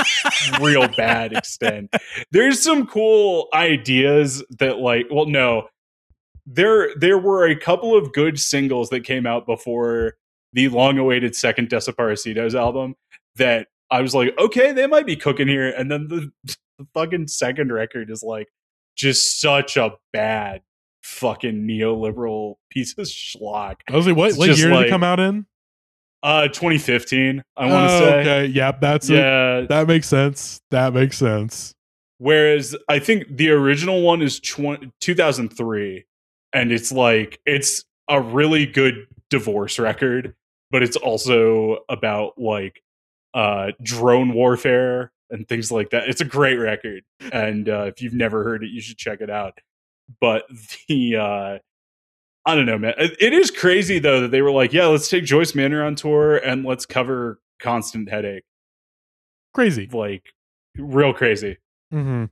real bad extent. There's some cool ideas that like, well, no, there there were a couple of good singles that came out before the long-awaited second Desaparecidos album that I was like, okay, they might be cooking here, and then the, the fucking second record is like just such a bad fucking neoliberal piece of schlock. I was like, what, It's what just year did it come out in? Uh, 2015, I want to Oh, say. okay, yep, that's Yeah, that makes sense. That makes sense. Whereas I think the original one is tw- 2003, and it's like it's a really good divorce record, but it's also about like uh, drone warfare and things like that. It's a great record, and uh, if you've never heard it, you should check it out. But the uh, I don't know, man. It, is crazy though that they were like, yeah, let's take Joyce Manor on tour and let's cover Constant Headache. Crazy. Like, real crazy. Mm-hmm.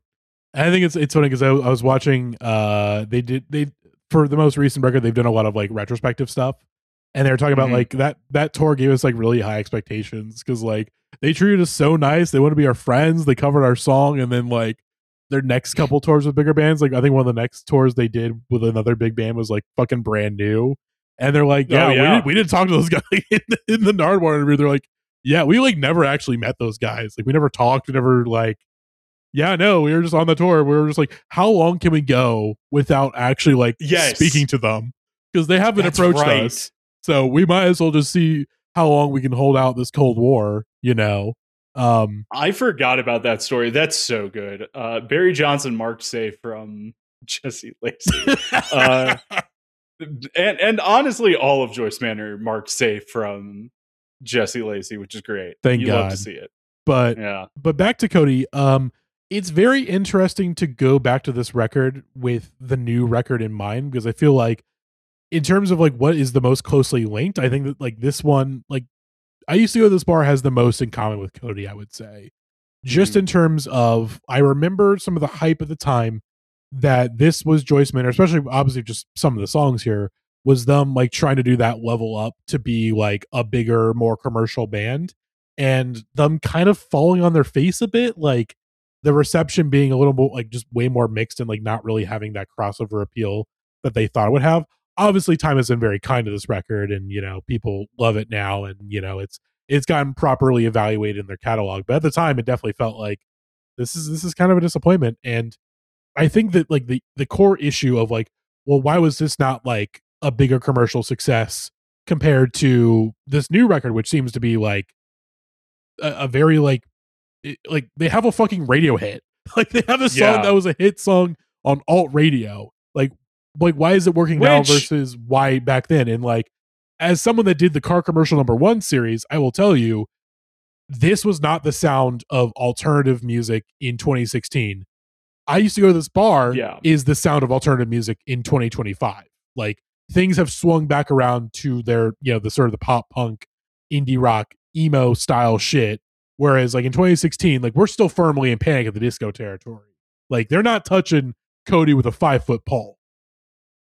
I think it's it's funny because I, I was watching. Uh, they did they for the most recent record they've done a lot of like retrospective stuff, and they were talking about Mhm. like that that tour gave us like really high expectations because like they treated us so nice. They want to be our friends. They covered our song, and then like their next couple tours with bigger bands. Like I think one of the next tours they did with another big band was like fucking brand new, and they're like, Oh, yeah, yeah. We, didn't, we didn't talk to those guys in the, in the Nardwuar interview. They're like, yeah, we like never actually met those guys. Like we never talked. We never like yeah, no, we were just on the tour. We were just like, how long can we go without actually like Yes. speaking to them? Because they haven't That's approached right. us. So we might as well just see how long we can hold out this Cold War, you know? Um, I forgot about that story. That's so good. Uh, Barry Johnson marked safe from Jesse Lacey, Uh, and and honestly, all of Joyce Manor marked safe from Jesse Lacey, which is great. Thank you love God. to see it. but Yeah, but back to Cody. Um, it's very interesting to go back to this record with the new record in mind because I feel like, in terms of like what is the most closely linked, I think that like this one, like I used to go to this bar has the most in common with Cody. I would say, just Mhm. in terms of I remember some of the hype at the time that this was Joyce Manor, especially obviously just some of the songs here was them like trying to do that level up to be like a bigger, more commercial band and them kind of falling on their face a bit like the reception being a little more like just way more mixed and like not really having that crossover appeal that they thought it would have obviously time has been very kind to this record and you know people love it now and you know it's it's gotten properly evaluated in their catalog but at the time it definitely felt like this is this is kind of a disappointment and i think that like the the core issue of like well why was this not like a bigger commercial success compared to this new record which seems to be like a, a very like it, like they have a fucking radio hit like they have a song Yeah. that was a hit song on alt radio like why is it working now versus why back then? And like as someone that did the car commercial number one series i will tell you this was not the sound of alternative music in 2016 i used to go to this bar Yeah. is the sound of alternative music in 2025 like things have swung back around to their you know the sort of the pop punk indie rock emo style shit. Whereas like in 2016 like we're still firmly in panic at the disco territory. Like they're not touching cody with a five foot pole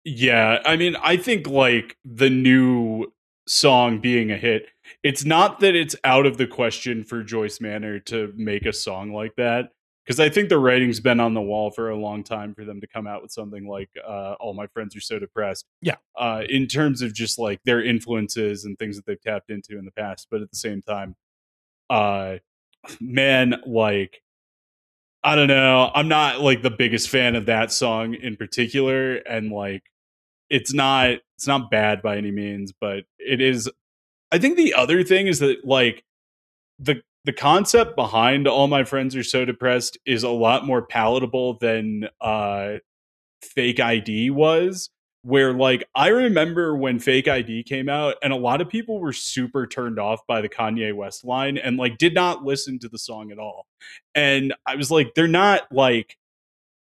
yeah. I mean, I think like the new song being a hit. It's not that it's out of the question for Joyce Manor to make a song like that because I think the writing's been on the wall for a long time for them to come out with something like uh, "All My Friends Are So Depressed." Yeah. uh, in terms of just like their influences and things that they've tapped into in the past, but at the same time, uh, man, like I don't know, I'm not like the biggest fan of that song in particular, and like it's not it's not bad by any means, but it is. I think the other thing is that like the the concept behind all my friends are so depressed is a lot more palatable than uh fake id was where like i remember when fake id came out and a lot of people were super turned off by the kanye west line and like did not listen to the song at all and i was like they're not like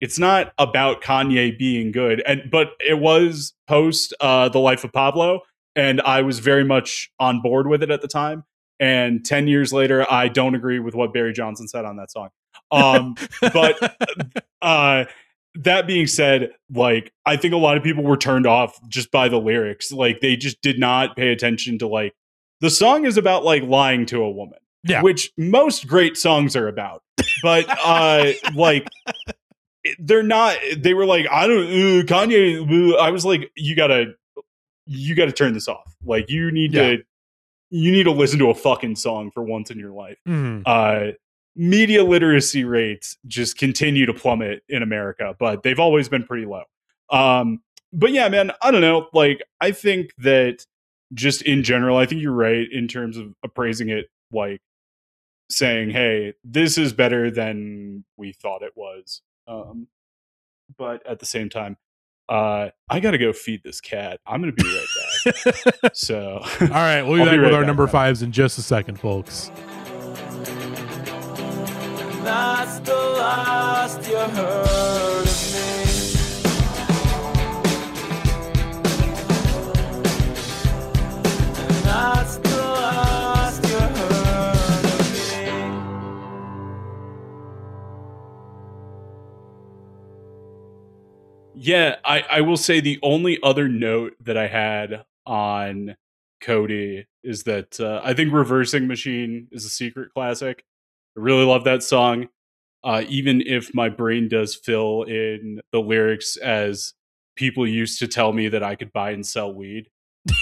it's not about kanye being good and but it was post uh the life of pablo and i was very much on board with it at the time and 10 years later i don't agree with what barry johnson said on that song um but uh that being said like i think a lot of people were turned off just by the lyrics like they just did not pay attention to like the song is about like lying to a woman Yeah. which most great songs are about but uh like they're not they were like i don't uh, kanye uh," i was like you gotta you gotta turn this off like you need Yeah. to you need to listen to a fucking song for once in your life Mhm. uh, media literacy rates just continue to plummet in America, but they've always been pretty low. Um, but yeah, man, I don't know. Like, I think that just in general, I think you're right in terms of appraising it, like saying, "Hey, this is better than we thought it was." Um, but at the same time, uh, I got to go feed this cat. I'm going to be right back. so, All right, we'll be I'll back be with our back, number man. fives in just a second, folks. That's the last you heard Yeah, I, I will say the only other note that I had on Cody is that uh, I think Reversing Machine is a secret classic. I really love that song. Uh, even if my brain does fill in the lyrics as people used to tell me that I could buy and sell weed.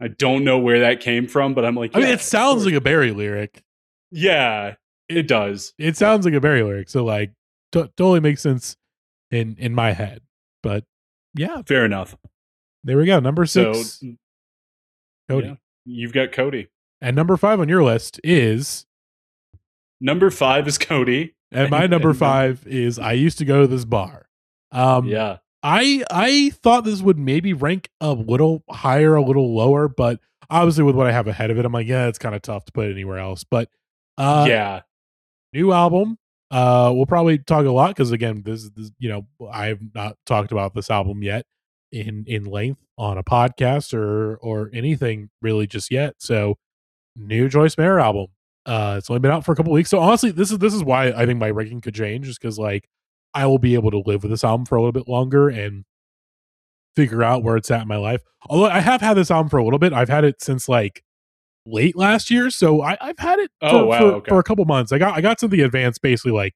I don't know where that came from, but I'm like, I mean, it sounds like a Barry lyric. yeah, it does. It sounds like a Barry lyric, so like t- totally makes sense in in my head. But yeah, Fair enough. there we go. Number So, six, Cody, yeah, you've got Cody. and number five on your list is, Number five is Cody. and my number and- five is. I used to go to this bar. Um, yeah. I I thought this would maybe rank a little higher, a little lower, but obviously with what I have ahead of it, I'm like, yeah, it's kind of tough to put anywhere else. But uh, yeah. new album. Uh, we'll probably talk a lot because again, this is you know I have not talked about this album yet in in length on a podcast or or anything really just yet. So, new Joyce Manor album. Uh, it's only been out for a couple weeks. So honestly, this is this is why I think my ranking could change, just because like I will be able to live with this album for a little bit longer and figure out where it's at in my life. Although I have had this album for a little bit, I've had it since like late last year, so I, I've had it Oh, for, wow, for, okay. for a couple months. I got I got something advanced basically like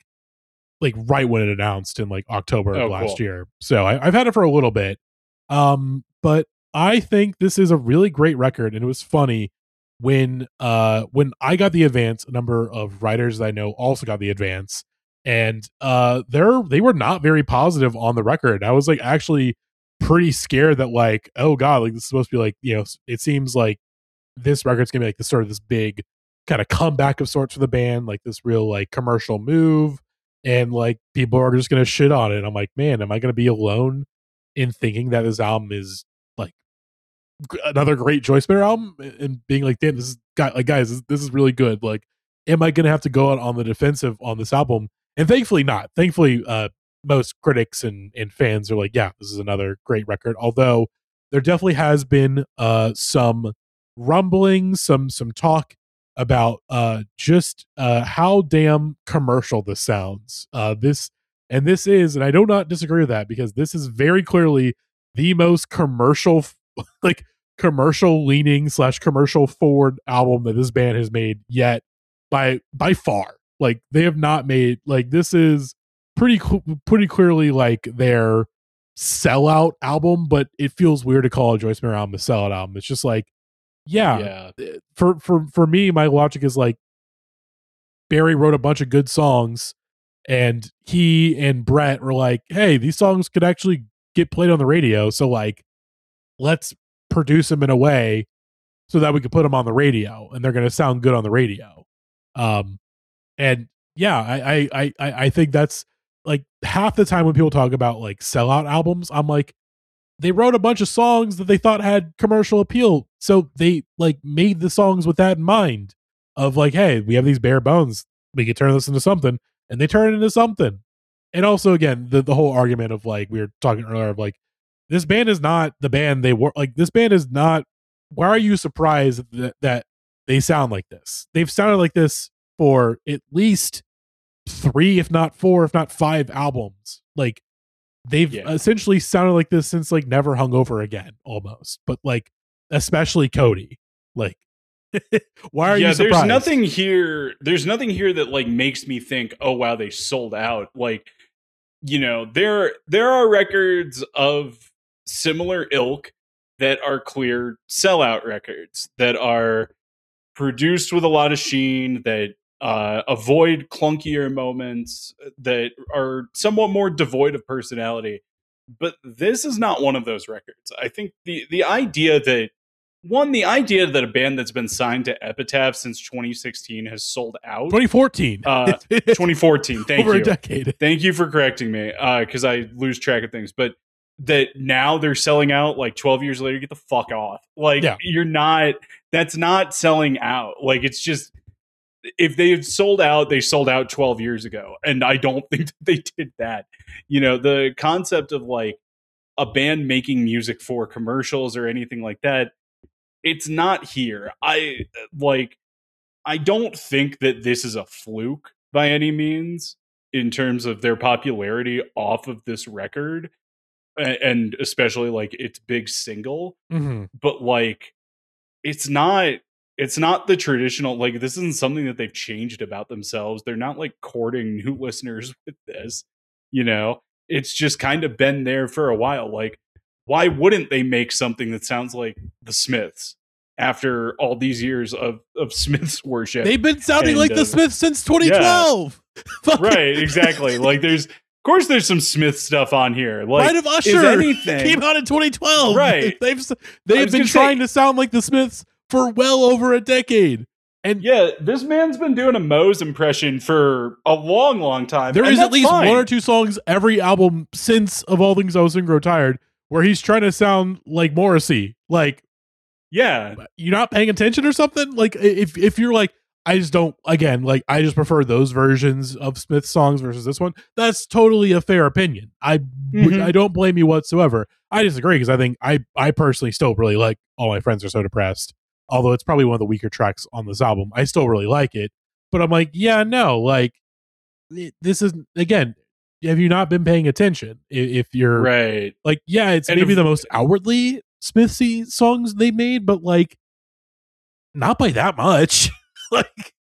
like right when it announced in like October Oh, of last cool. year. So I, I've had it for a little bit. Um, but I think this is a really great record, and it was funny when uh when I got the advance, a number of writers that I know also got the advance, and uh they're they were not very positive on the record. I was like actually pretty scared that like oh god like this is supposed to be like you know it seems like this record's gonna be like this sort of this big kind of comeback of sorts for the band like this real like commercial move and like people are just gonna shit on it. I'm like man am i gonna be alone in thinking that this album is like another great joyce Manor album? And being like damn this is like guys this, this is really good. Like am i gonna have to go out on the defensive on this album? And thankfully not. Thankfully uh most critics and and fans are like yeah this is another great record. Although there definitely has been uh some rumblings some some talk about uh just uh how damn commercial this sounds uh this and this is and i do not disagree with that because this is very clearly the most commercial like commercial leaning slash commercial forward album that this band has made yet by by far. Like they have not made like this is pretty pretty clearly like their sellout album, but it feels weird to call a Joyce Manor album a sellout album. It's just like, yeah, yeah. for for for me, my logic is like Barry wrote a bunch of good songs, and he and Brett were like, "Hey, these songs could actually get played on the radio, so like, let's produce them in a way so that we could put them on the radio, and they're going to sound good on the radio." Um, and yeah, I I I I I think that's like half the time when people talk about like sellout albums, I'm like, they wrote a bunch of songs that they thought had commercial appeal. So they like made the songs with that in mind of like, hey, we have these bare bones. We could turn this into something. And they turn it into something. And also again, the, the whole argument of like we were talking earlier of like this band is not the band they were like this band is not why are you surprised that, that they sound like this? They've sounded like this for at least three, if not four, if not five albums. Like they've Yeah. essentially sounded like this since like never hung over again, almost. But like especially Cody. Like why are yeah, you surprised? there's nothing here. There's nothing here that like makes me think, oh wow, they sold out. Like, you know, there there are records of similar ilk that are clear sellout records that are produced with a lot of sheen that uh, avoid clunkier moments that are somewhat more devoid of personality. But this is not one of those records. I think the the idea that one, the idea that a band that's been signed to Epitaph since 2016 has sold out. 2014. Uh, 2014. Thank over you. a decade. Thank you for correcting me because I lose track of things. But that now they're selling out like 12 years later, get the fuck off. Like, Yeah. you're not, that's not selling out. Like, it's just, if they had sold out, they sold out 12 years ago. And I don't think that they did that. You know, the concept of like a band making music for commercials or anything like that, it's not here. I like, I don't think that this is a fluke by any means in terms of their popularity off of this record and especially like its big single Mhm. but like it's not it's not the traditional like this isn't something that they've changed about themselves they're not like courting new listeners with this you know it's just kind of been there for a while like why wouldn't they make something that sounds like the smiths after all these years of of smiths worship They've been sounding And, like the uh, Smiths since 2012. Fucking- right exactly like there's of course there's some smith stuff on here like Pride of Usher anything came out in 2012. Right. They've they've been gonna say- trying to sound like the Smiths for well over a decade. And Yeah, this man's been doing a Moz impression for a long, long time. there is at least fine. one or two songs every album since of all things I was and grow tired where he's trying to sound like Morrissey. Like Yeah, you're not paying attention or something. Like if if you're like I just don't again like I just prefer those versions of Smith's songs versus this one. That's totally a fair opinion. I Mhm. I don't blame you whatsoever. I disagree because I think I I personally still really like all my friends are so depressed. Although it's probably one of the weaker tracks on this album, I still really like it. But I'm like, yeah, no, like this is again. Have you not been paying attention? If you're right. like, yeah, it's And maybe if- the most outwardly Smithsy songs they made, but like not by that much. like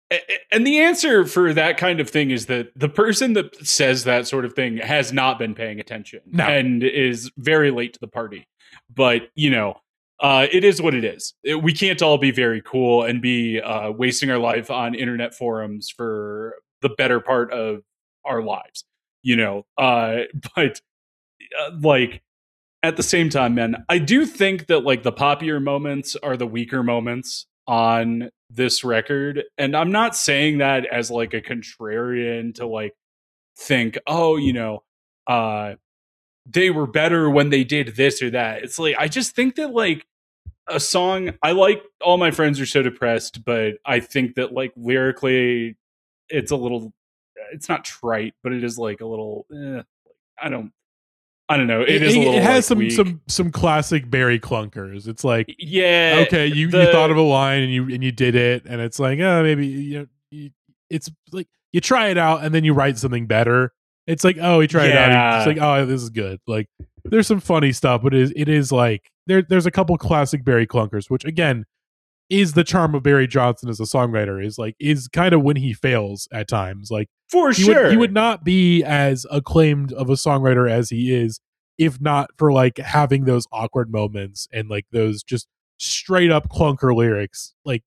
And the answer for that kind of thing is that the person that says that sort of thing has not been paying attention No. and is very late to the party. But, you know, uh, it is what it is. It- we can't all be very cool and be uh, wasting our life on internet forums for the better part of our lives, you know. Uh, but, uh, like, at the same time, man, I do think that like the poppier moments are the weaker moments on this record. And I'm not saying that as like a contrarian to like think, oh, you know, uh they were better when they did this or that. It's like I just think that like a song I like all my friends are so depressed, but I think that like lyrically it's a little it's not trite, but it is like a little eh, I don't I don't know. it, it is a little it has like, some weak. some some classic Barry clunkers. It's like yeah. okay, you, you thought of a line and you and you did it, and it's like oh maybe you know you, it's like you try it out and then you write something better. It's like oh he tried it out, it's like oh this is good. Like there's some funny stuff, but it is it is like there there's a couple classic Barry clunkers, which again is the charm of Barry Johnson as a songwriter. Is like is kind of when he fails at times. Like For he sure. would he would not be as acclaimed of a songwriter as he is if not for like having those awkward moments and like those just straight up clunker lyrics. Like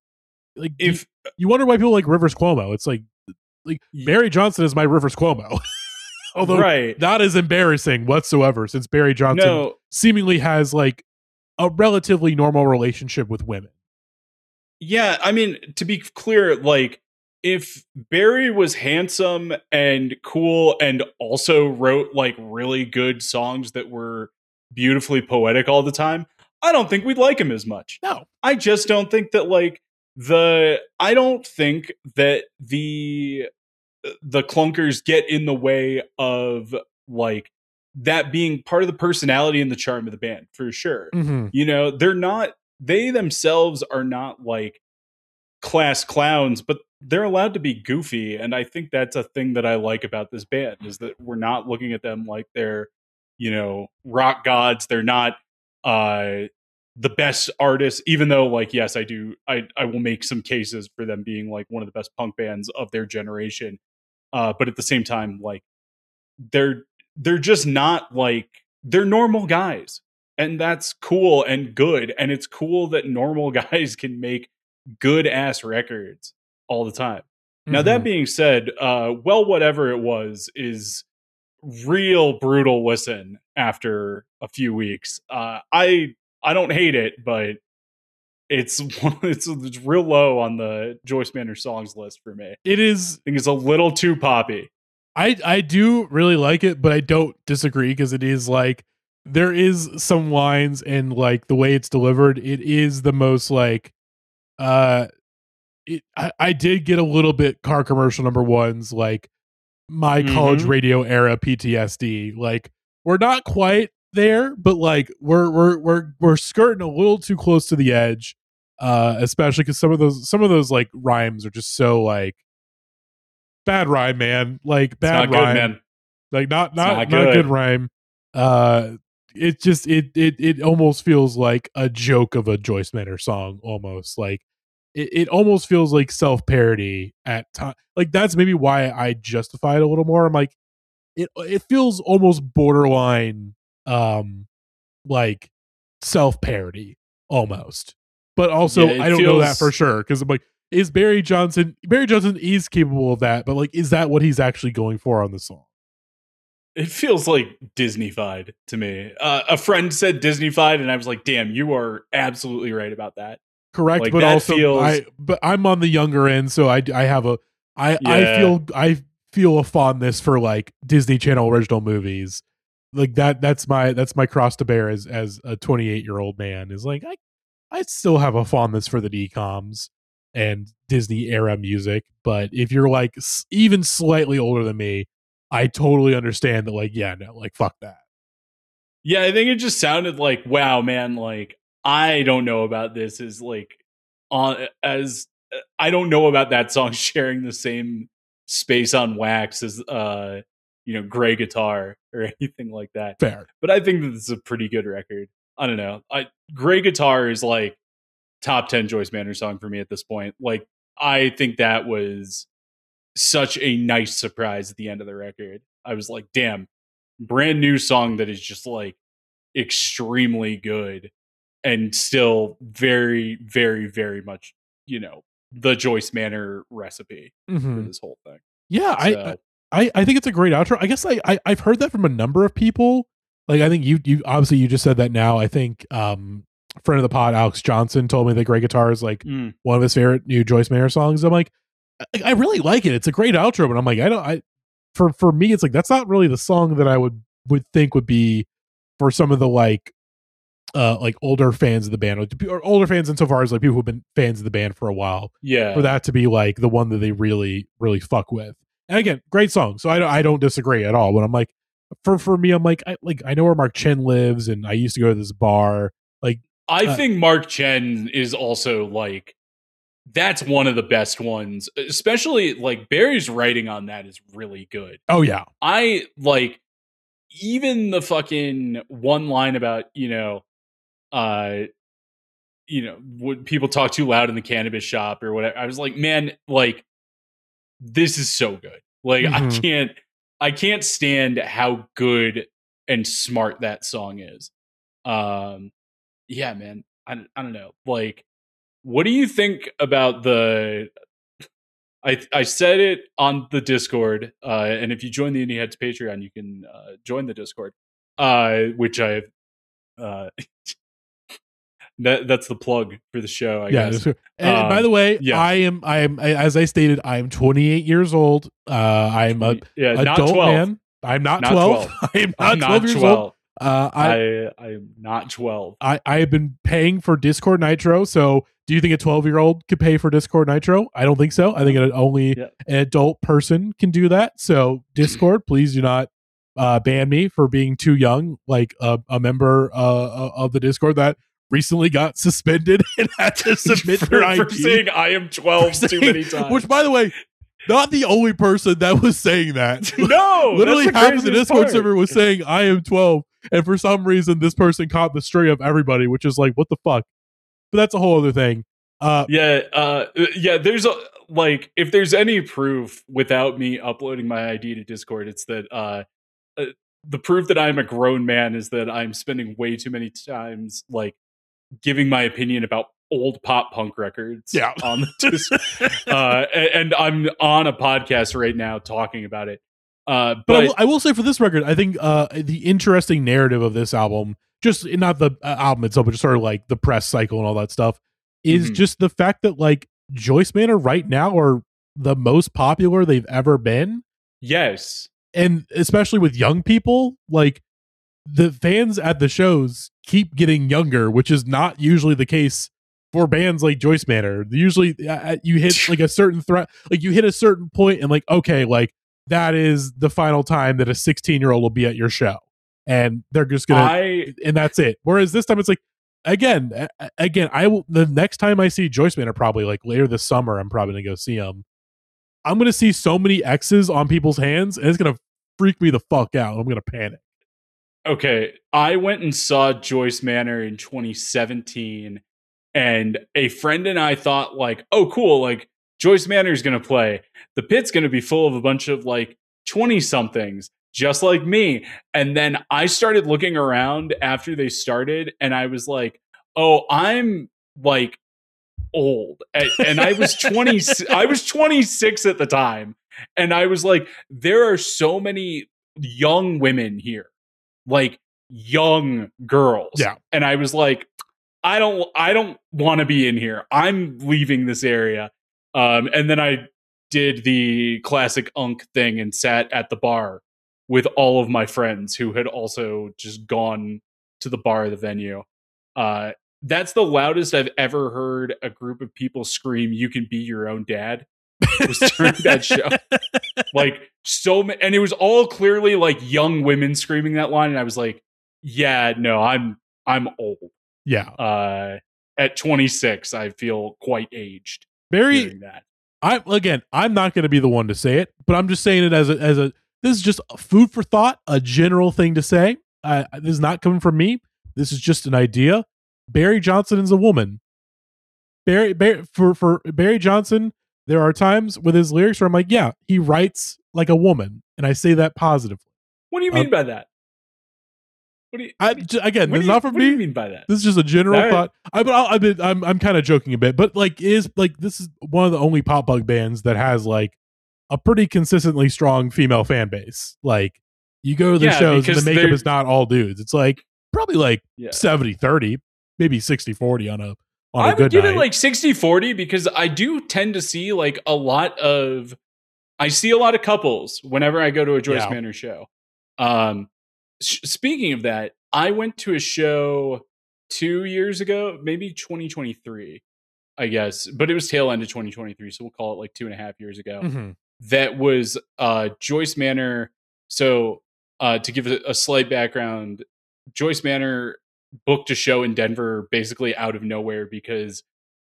like if you, you wonder why people like Rivers Cuomo. It's like like Barry Johnson is my Rivers Cuomo. Although right. not as embarrassing whatsoever since Barry Johnson No, seemingly has like a relatively normal relationship with women. Yeah, I mean, to be clear, like if Barry was handsome and cool and also wrote like really good songs that were beautifully poetic all the time, I don't think we'd like him as much. No. I just don't think that like the I don't think that the the clunkers get in the way of like that being part of the personality and the charm of the band for sure. Mm-hmm. you know they're not they themselves are not like class clowns but they're allowed to be goofy and i think that's a thing that i like about this band is that we're not looking at them like they're you know rock gods. They're not uh the best artists even though like yes i do i i will make some cases for them being like one of the best punk bands of their generation uh but at the same time like they're they're just not like they're normal guys and that's cool and good and it's cool that normal guys can make good ass records all the time now Mm-hmm. that being said uh well whatever it was is real brutal listen after a few weeks uh i i don't hate it but it's it's, it's real low on the joyce manor songs list for me i it is think it's a little too poppy I I do really like it, but I don't disagree because it is like there is some lines and like the way it's delivered, it is the most like uh it I, I did get a little bit car commercial number ones like my college Mhm. radio era PTSD. Like we're not quite there, but like we're we're we're we're skirting a little too close to the edge. Uh especially because some of those some of those like rhymes are just so like bad rhyme, man. Like it's bad not rhyme. good man Like not not not not, good. good. rhyme. Uh it just it it it almost feels like a joke of a Joyce Manor song almost. Like it, it almost feels like self parody at time. Like that's maybe why I justify it a little more. I'm like it it feels almost borderline um like self parody almost. But also Yeah, I don't know that for sure because I'm like is Barry Johnson Barry Johnson is capable of that, but like is that what he's actually going for on the song? It feels like Disneyfied to me. Uh, a friend said Disneyfied, and I was like, "Damn, you are absolutely right about that." correct Like, but that also feels- i but i'm on the younger end so i i have a i i Yeah. feel i feel a fondness for like disney channel original movies like that that's my that's my cross to bear as as a 28 year old man is like i i still have a fondness for the DCOMs and disney era music but if you're like even slightly older than me i totally understand that like yeah no like fuck that Yeah, I think it just sounded like, "Wow, man! Like I don't know about this." Is like on as I don't know about that song sharing the same space on wax as uh you know gray guitar or anything like that. fair but I think that this is a pretty good record. I don't know. I Gray Guitar is like top 10 Joyce Manor song for me at this point. Like I think that was such a nice surprise at the end of the record. I was like, damn, brand new song that is just like extremely good and still very very very much, you know, the Joyce Manor recipe for Mhm. this whole thing. yeah i I, I think it's a great outro. I guess I, I I've heard that from a number of people. Like I think you you obviously you just said that now. I think um friend of the pod Alex Johnson told me that Gray Guitar is like Mm. one of his favorite new Joyce Manor songs. I'm like I, I really like it. It's a great outro, but I'm like I don't I for for me it's like that's not really the song that I would would think would be for some of the like uh like older fans of the band or, older fans insofar as like people who've been fans of the band for a while yeah. for that to be like the one that they really really fuck with. And again, great song. So I don't I don't disagree at all. But I'm like for for me, I'm like I like I know where Mark Chen lives, and I used to go to this bar. Like I Uh, think Mark Chen is also like that's one of the best ones. Especially like Barry's writing on that is really good. oh yeah, I like even the fucking one line about, you know, uh, you know, would people talk too loud in the cannabis shop or whatever? I was like, man, like this is so good. Like I Mhm. can't, I can't stand how good and smart that song is. Um, yeah, man. I I don't know. Like, what do you think about the? I I said it on the Discord, uh, and if you join the Indie Heads Patreon, you can uh, join the Discord, uh, which I uh, that that's the plug for the show. I yeah. guess. And by Um, the way, yeah. I am I am as I stated, I am 28 years old. Uh, I'm a yeah, not adult man. I'm not, Not 12. 12. I am not I'm 12 not years old. Uh, I, I I am not twelve. I I have been paying for Discord Nitro. So, do you think a 12 year old could pay for Discord Nitro? I don't think so. I think an, only Yeah. an adult person can do that. So, Discord, please do not uh, ban me for being too young. Like a, a member uh, of the Discord that recently got suspended and had to submit for, their for ID. saying I am twelve For too many times. Which, by the way, not the only person that was saying that. no, Literally half of the Discord part. server was saying I am 12, and for some reason this person caught the stray of everybody, which is like what the fuck. But that's a whole other thing. Uh, Yeah, uh, yeah. There's a like, if there's any proof without me uploading my ID to Discord, it's that uh, uh, the proof that I'm a grown man is that I'm spending way too many times like giving my opinion about old pop punk records. Yeah. on the Discord. uh, a- and I'm on a podcast right now talking about it. Uh, but I will, I will say for this record, I think uh, the interesting narrative of this album, just not the uh, album itself, but just sort of like the press cycle and all that stuff, is Mhm. just the fact that like Joyce Manor right now are the most popular they've ever been. yes, and especially with young people like the fans at the shows keep getting younger which is not usually the case for bands like joyce manor. Usually uh, you hit like a certain threat like you hit a certain point and like okay like that is the final time that a 16 year old will be at your show. And they're just gonna I and that's it. Whereas this time it's like again again i will the next time i see joyce manor probably like later this summer i'm probably gonna go see them i'm gonna see so many x's on people's hands and it's gonna freak me the fuck out. I'm gonna panic okay, I went and saw Joyce Manor in 2017, and a friend and I thought like, oh, cool, like Joyce Manor is gonna play. The pit's gonna be full of a bunch of like 20 somethings, just like me. And then I started looking around after they started, and I was like, oh, I'm like old, and, and I was 20. I was 26 at the time, and I was like, there are so many young women here like young girls. Yeah. And I was like, I don't I don't want to be in here. I'm leaving this area. Um and then I did the classic unk thing and sat at the bar with all of my friends who had also just gone to the bar of the venue. Uh that's the loudest I've ever heard a group of people scream, "You can be your own dad." Was during that show. Like so, ma- and it was all clearly like young women screaming that line, and I was like, "Yeah, no, I'm I'm old. yeah Uh, at 26, I feel quite aged." very that, i'm again i'm not gonna be the one to say it but i'm just saying it as a as a this is just food for thought a general thing to say uh, this is not coming from me this is just an idea barry johnson is a woman barry, barry for for barry johnson there are times with his lyrics where i'm like yeah he writes like a woman and i say that positively what do you mean um, by that? What do you? I, j- again this is not for me? what do you mean by that? This is just a general right. thought. I, but I'll, I've been, I'm, I'm kind of joking a bit, but like, is like this is one of the only pop punk bands that has like a pretty consistently strong female fan base. Like, you go to the Yeah, shows and the makeup is not all dudes. It's like probably like Yeah. 70 30, maybe 60 40 on a on a I would give night. it like 60 40 because I do tend to see like a lot of I see a lot of couples whenever I go to a Joyce Yeah. Manor show. Um sh- speaking of that, I went to a show 2 years ago, maybe 2023, I guess, but it was tail end of 2023, so we'll call it like two and a half years ago Mhm. that was uh, Joyce Manor. So, uh, to give a, a slight background, Joyce Manor booked a show in Denver basically out of nowhere because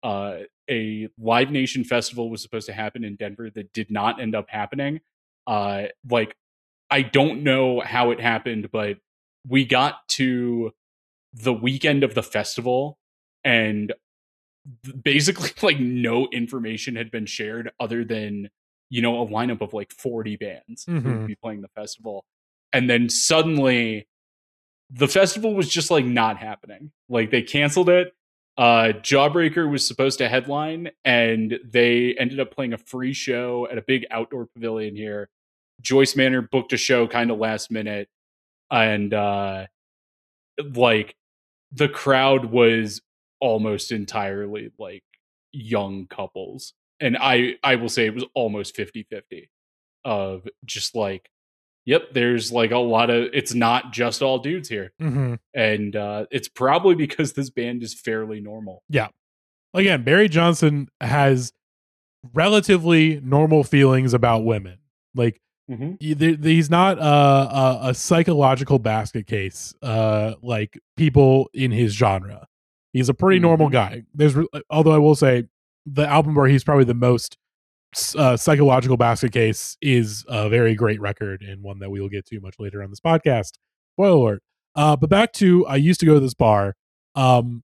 uh, a Live Nation festival was supposed to happen in Denver that did not end up happening. Uh, like, I don't know how it happened, but we got to the weekend of the festival and basically like no information had been shared other than you know a lineup of like 40 bands who Mhm. would be playing the festival and then suddenly the festival was just like not happening. Like they canceled it. Uh jawbreaker was supposed to headline and they ended up playing a free show at a big outdoor pavilion here. Joyce manor booked a show kind of last minute and uh like the crowd was almost entirely like young couples. And i i will say it was almost 50-50 of just like yep there's like a lot of it's not just all dudes here Mm-hmm. and uh it's probably because this band is fairly normal Yeah, Again, Barry Johnson has relatively normal feelings about women. Like mm-hmm. there- he's not a, a, a psychological basket case uh like people in his genre he's a pretty normal Mhm. guy there's re- although i will say the album where he's probably the most uh, psychological basket case is a very great record and one that we will get to much later on this podcast. Spoiler alert. Uh but back to i used to go to this bar. Um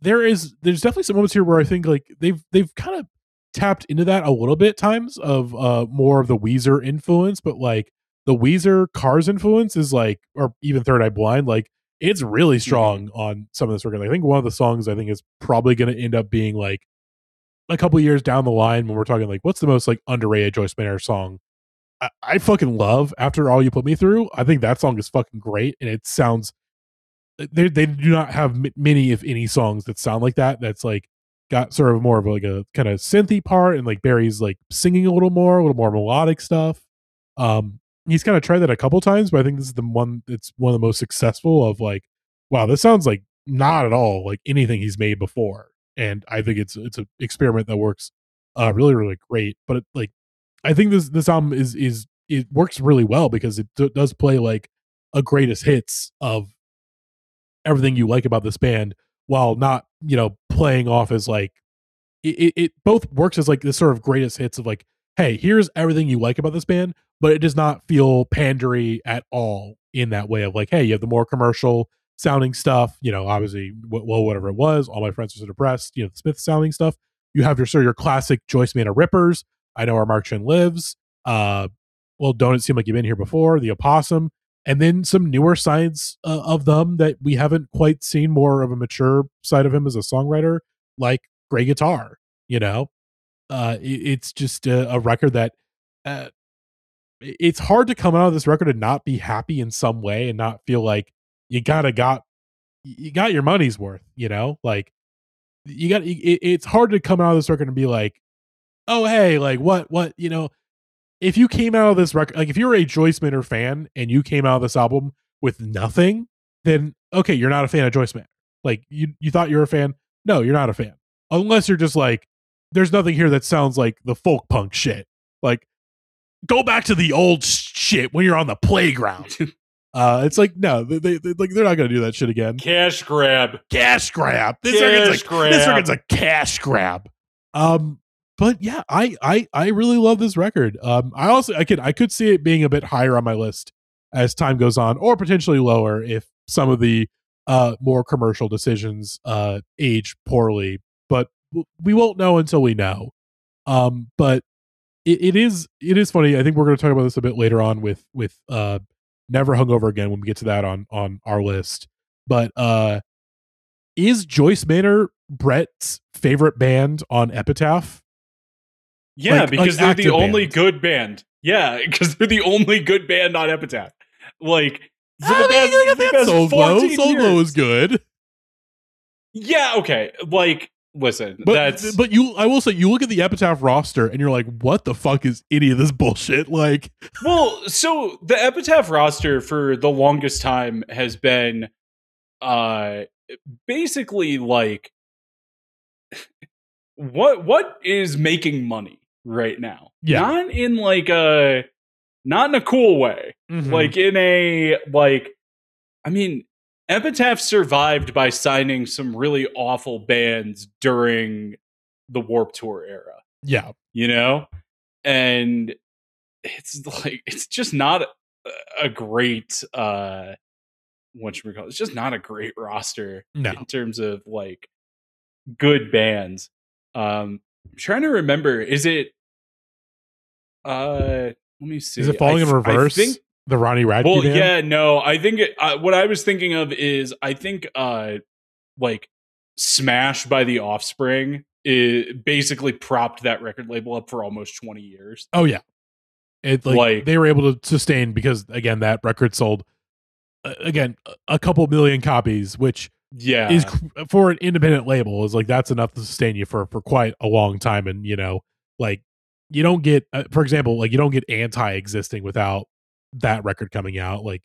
there is there's definitely some moments here where i think like they've they've kind of tapped into that a little bit times of uh more of the Weezer influence, but like the Weezer Cars influence is like, or even Third Eye Blind, like it's really strong on some of this record. I think one of the songs I think is probably going to end up being like a couple years down the line when we're talking like what's the most like underrated Joyce Manor song. I, I fucking love after all you put me through. I think that song is fucking great, and it sounds. They they do not have many if any songs that sound like that. That's like got sort of more of like a kind of synthy part and like Barry's like singing a little more, a little more melodic stuff. Um he's kind of tried that a couple times, but I think this is the one that's one of the most successful of like, wow, this sounds like not at all like anything he's made before. And I think it's it's an experiment that works uh really, really great. But it, like I think this this album is is it works really well because it d- does play like a greatest hits of everything you like about this band while not you know playing off as like it, it, both works as like this sort of greatest hits of like hey here's everything you like about this band but it does not feel pandery at all in that way of like hey you have the more commercial sounding stuff you know obviously well whatever it was all my friends are so depressed you know smith sounding stuff. You have your sort of your classic joyce manor rippers i know our mark Chen lives uh well don't it seem like you've been here before the opossum and then some newer sides uh, of them that we haven't quite seen more of a mature side of him as a songwriter like gray guitar you know? Uh it, it's just a, a record that uh it's hard to come out of this record and not be happy in some way and not feel like you gotta got you got your money's worth you know? Like you got it, it's hard to come out of this record and be like oh hey like what what you know? If you came out of this record like if you were a joyce manor fan and you came out of this album with nothing then okay you're not a fan of joyce manor. Like you you thought you were a fan? No you're not a fan. Unless you're just like there's nothing here that sounds like the folk punk shit. Like go back to the old shit when you're on the playground uh it's like no they, they, they- like they're not gonna do that shit again cash grab cash grab. This Cash record's a, grab. This record's a cash grab. Um, but yeah, I I I really love this record. Um, I also I could I could see it being a bit higher on my list as time goes on, or potentially lower if some of the uh more commercial decisions uh age poorly. But we won't know until we know. Um, but it, it is it is funny. I think we're going to talk about this a bit later on with with uh never hungover again when we get to that on on our list. But uh is Joyce Manor Brett's favorite band on Epitaph? yeah Like- because like they're the only band. good band yeah because they're the only good band on epitaph like the I mean, past- look at the that past Soul Glo. 14 Soul Glo years. is good, yeah okay like listen but that's but you, I will say, you look at the Epitaph roster and you're like, what the fuck is any of this bullshit? Like, Well, so the Epitaph roster for the longest time has been uh basically like what what is making money right now? Yeah. Not in like a not in a cool way. Mm-hmm. Like in a like I mean Epitaph survived by signing some really awful bands during the Warped Tour era yeah, you know and it's like it's just not a, great uh what should we call it? It's just not a great roster No. in terms of like good bands. Um, I'm trying to remember. Is it? Uh, let me see. Is it falling I in th- I reverse? think the Ronnie Radke well, band? yeah, no, I think it, uh, what I was thinking of is I think uh like Smash by the Offspring it basically propped that record label up for almost 20 years. Oh yeah, it like, Like- they were able to sustain because again that record sold uh, again a- a couple million copies, which Yeah. is for an independent label is like that's enough to sustain you for for quite a long time. And you know, like you don't get, uh, for example, like you don't get anti existing without that record coming out. Like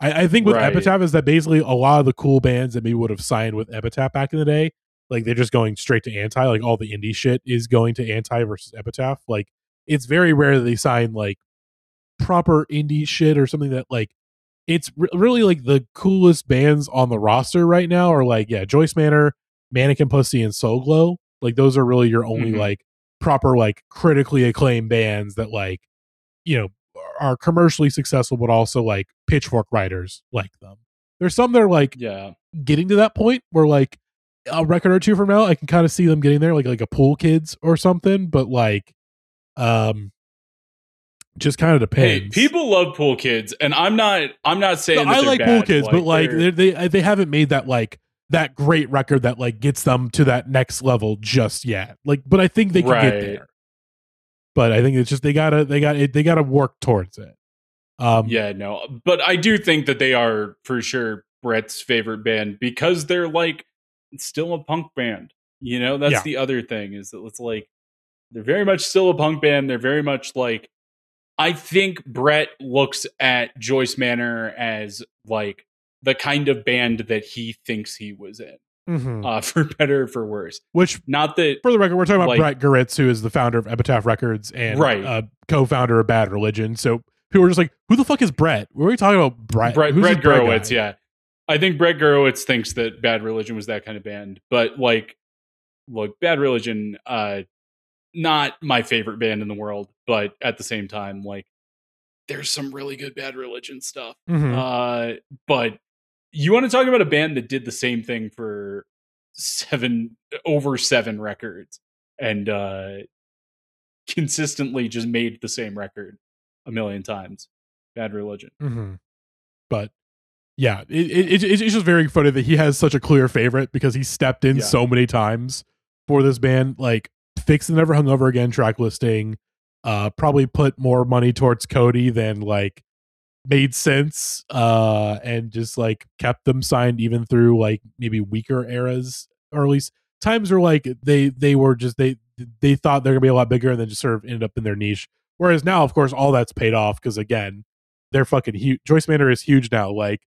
I, I think with Right. Epitaph is that basically a lot of the cool bands that maybe would have signed with Epitaph back in the day, like they're just going straight to anti. Like all the indie shit is going to anti versus Epitaph. Like it's very rare that they sign like proper indie shit or something that like it's re- really like the coolest bands on the roster right now are like yeah Joyce Manor, Mannequin Pussy, and Soul Glo. Like those are really your only Mhm. like proper like critically acclaimed bands that like you know are commercially successful but also like pitchfork writers like them. There's some that are like yeah. getting to that point where like a record or two from now I can kind of see them getting there like like a pool kids or something but like um just kind of Hey, depends. people love pool kids and I'm not I'm not saying No, I like bad. pool kids, but like they're- they they they haven't made that like that great record that like gets them to that next level just yet. Like, but I think they can get there. But I think it's just they gotta they got they gotta work towards it. Um, yeah, no. But I do think that they are for sure Brett's favorite band because they're like still a punk band. You know, that's Yeah. the other thing is that it's like they're very much still a punk band. They're very much like I think Brett looks at Joyce Manor as like the kind of band that he thinks he was in, mhm. uh, for better or for worse. which Not that for the record, we're talking about Like- Brett Gurewitz, who is the founder of Epitaph Records and Right. uh, co-founder of Bad Religion. So people are just like, "Who the fuck is Brett? What are we talking about, Brett? Brett, Who's Brett this Brett yeah. I think Brett Gurewitz thinks that Bad Religion was that kind of band, but like, look, Bad Religion, uh, not my favorite band in the world, but at the same time, like, there's some really good Bad Religion stuff. Mhm. Uh, but you want to talk about a band that did the same thing for seven over seven records and uh consistently just made the same record a million times. Bad Religion. hmm But yeah, it, it, it, it's just very funny that he has such a clear favorite because he stepped in Yeah. so many times for this band. Like, fix the Never Hung Over Again track listing, uh, probably put more money towards Cody than like made sense, uh, and just like kept them signed even through like maybe weaker eras or at least times where like they they were just they they thought they're gonna be a lot bigger and then just sort of ended up in their niche. Whereas now, of course, all that's paid off because again, they're fucking huge. Joyce Manor is huge now. Like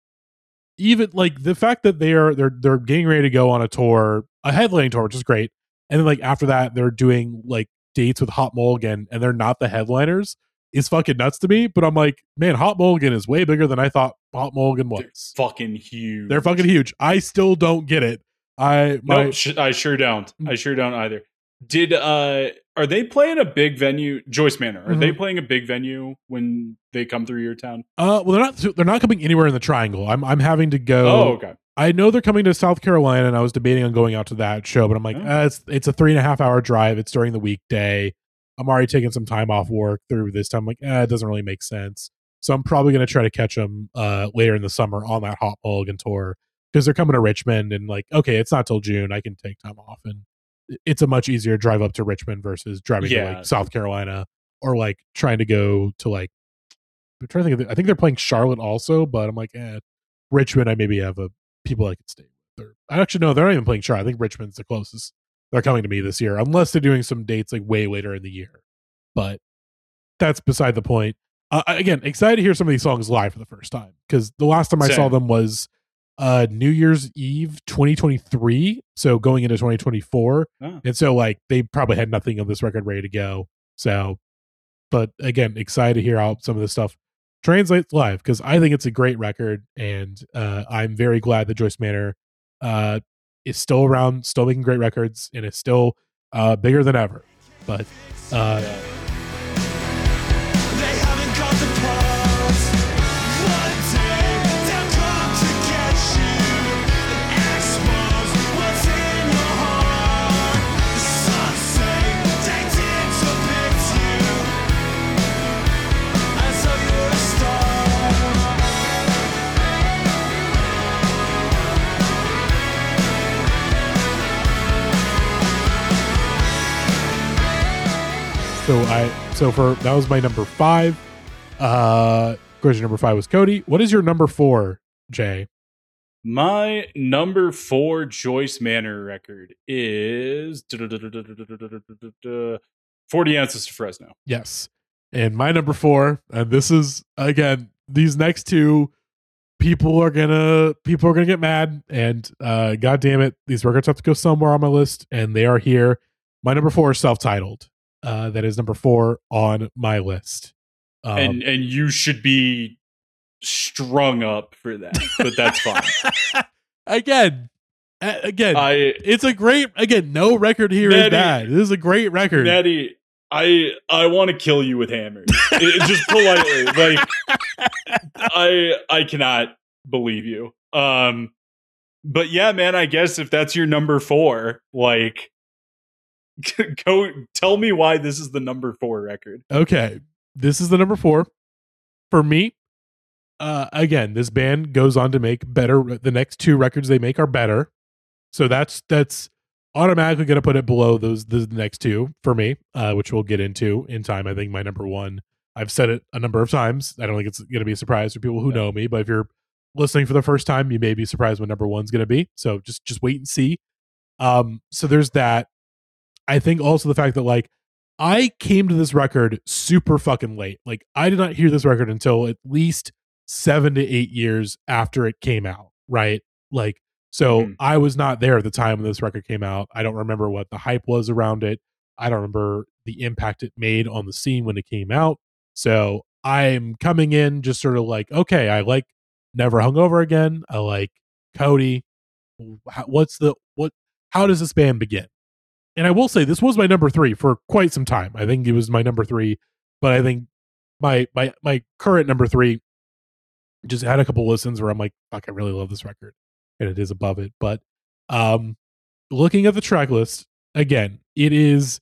even like the fact that they are they're they're getting ready to go on a tour, a headlining tour, which is great. And then like after that, they're doing like dates with Hot Mulligan, and they're not the headliners. Is fucking nuts to me. But I'm like, man, Hot Mulligan is way bigger than I thought Hot Mulligan They're was. fucking huge. They're fucking huge. I still don't get it. I my No, sh- I sure don't. I sure don't either. Did uh are they playing a big venue? Joyce Manor. Are they Mhm. playing a big venue when they come through your town? uh well they're not they're not coming anywhere in the triangle. I'm I'm having to go Oh, okay. I know they're coming to South Carolina, and I was debating on going out to that show, but I'm like, Oh. uh, it's it's a three and a half hour drive. It's during the weekday. I'm already taking some time off work through this time. I'm like, eh, it doesn't really make sense. So I'm probably going to try to catch them uh, later in the summer on that Hot Mulligan tour because they're coming to Richmond, and like, okay, it's not till June. I can take time off, and it's a much easier drive up to Richmond versus driving to like South Carolina or like trying to go to like. I'm trying to think of. The, I think they're playing Charlotte also, but I'm like, eh, Richmond. I maybe have a people I could stay with. Or I actually no, they're not even playing Charlotte. I think Richmond's the closest they're coming to me this year, unless they're doing some dates like way later in the year. But that's beside the point. Uh, again, excited to hear some of these songs live for the first time because the last time I saw them was uh New Year's Eve 2023, so going into 2024, Oh. and so like they probably had nothing of this record ready to go. So, but again, excited to hear how some of this stuff translates live because I think it's a great record, and uh, I'm very glad that Joyce Manor uh, is still around, still making great records, and it's still uh, bigger than ever. But uh, So I so for that was my number five. Uh, your number five was Cody. What is your number four, Jay? My number four Joyce Manor record is 40 ounces to Fresno. Yes. And my number four, and this is again, these next two people are gonna people are gonna get mad and uh god damn it, these records have to go somewhere on my list, and they are here. My number four is self-titled. Uh that is number four on my list. Um, and and you should be strung up for that, but that's fine. again, again, I it's a great again, no record here is Nettie- bad. This is a great record. Natty, I I want to kill you with hammers. It- just politely, like I I cannot believe you. Um, but yeah, man, I guess if that's your number four, like, go tell me why this is the number four record. Okay, this is the number four for me. Uh, again, this band goes on to make better. The next two records they make are better, so that's that's automatically going to put it below those the next two for me, uh, which we'll get into in time. I think my number one. I've said it a number of times. I don't think it's going to be a surprise for people who Yeah. know me, but if you're listening for the first time, you may be surprised what number one's going to be. So just just wait and see. Um, so there's that. I think also the fact that like I came to this record super fucking late. Like I did not hear this record until at least seven to eight years after it came out. Right. Like so Mhm. I was not there at the time when this record came out. I don't remember what the hype was around it. I don't remember the impact it made on the scene when it came out. So I'm coming in just sort of like, okay, I like Never Hungover Again. I like Cody. What's the what? How does this band begin? And I will say this was my number three for quite some time. I think it was my number three, but I think my my my current number three just had a couple listens where I'm like, fuck, I really love this record, and it is above it. But um, looking at the track list again, it is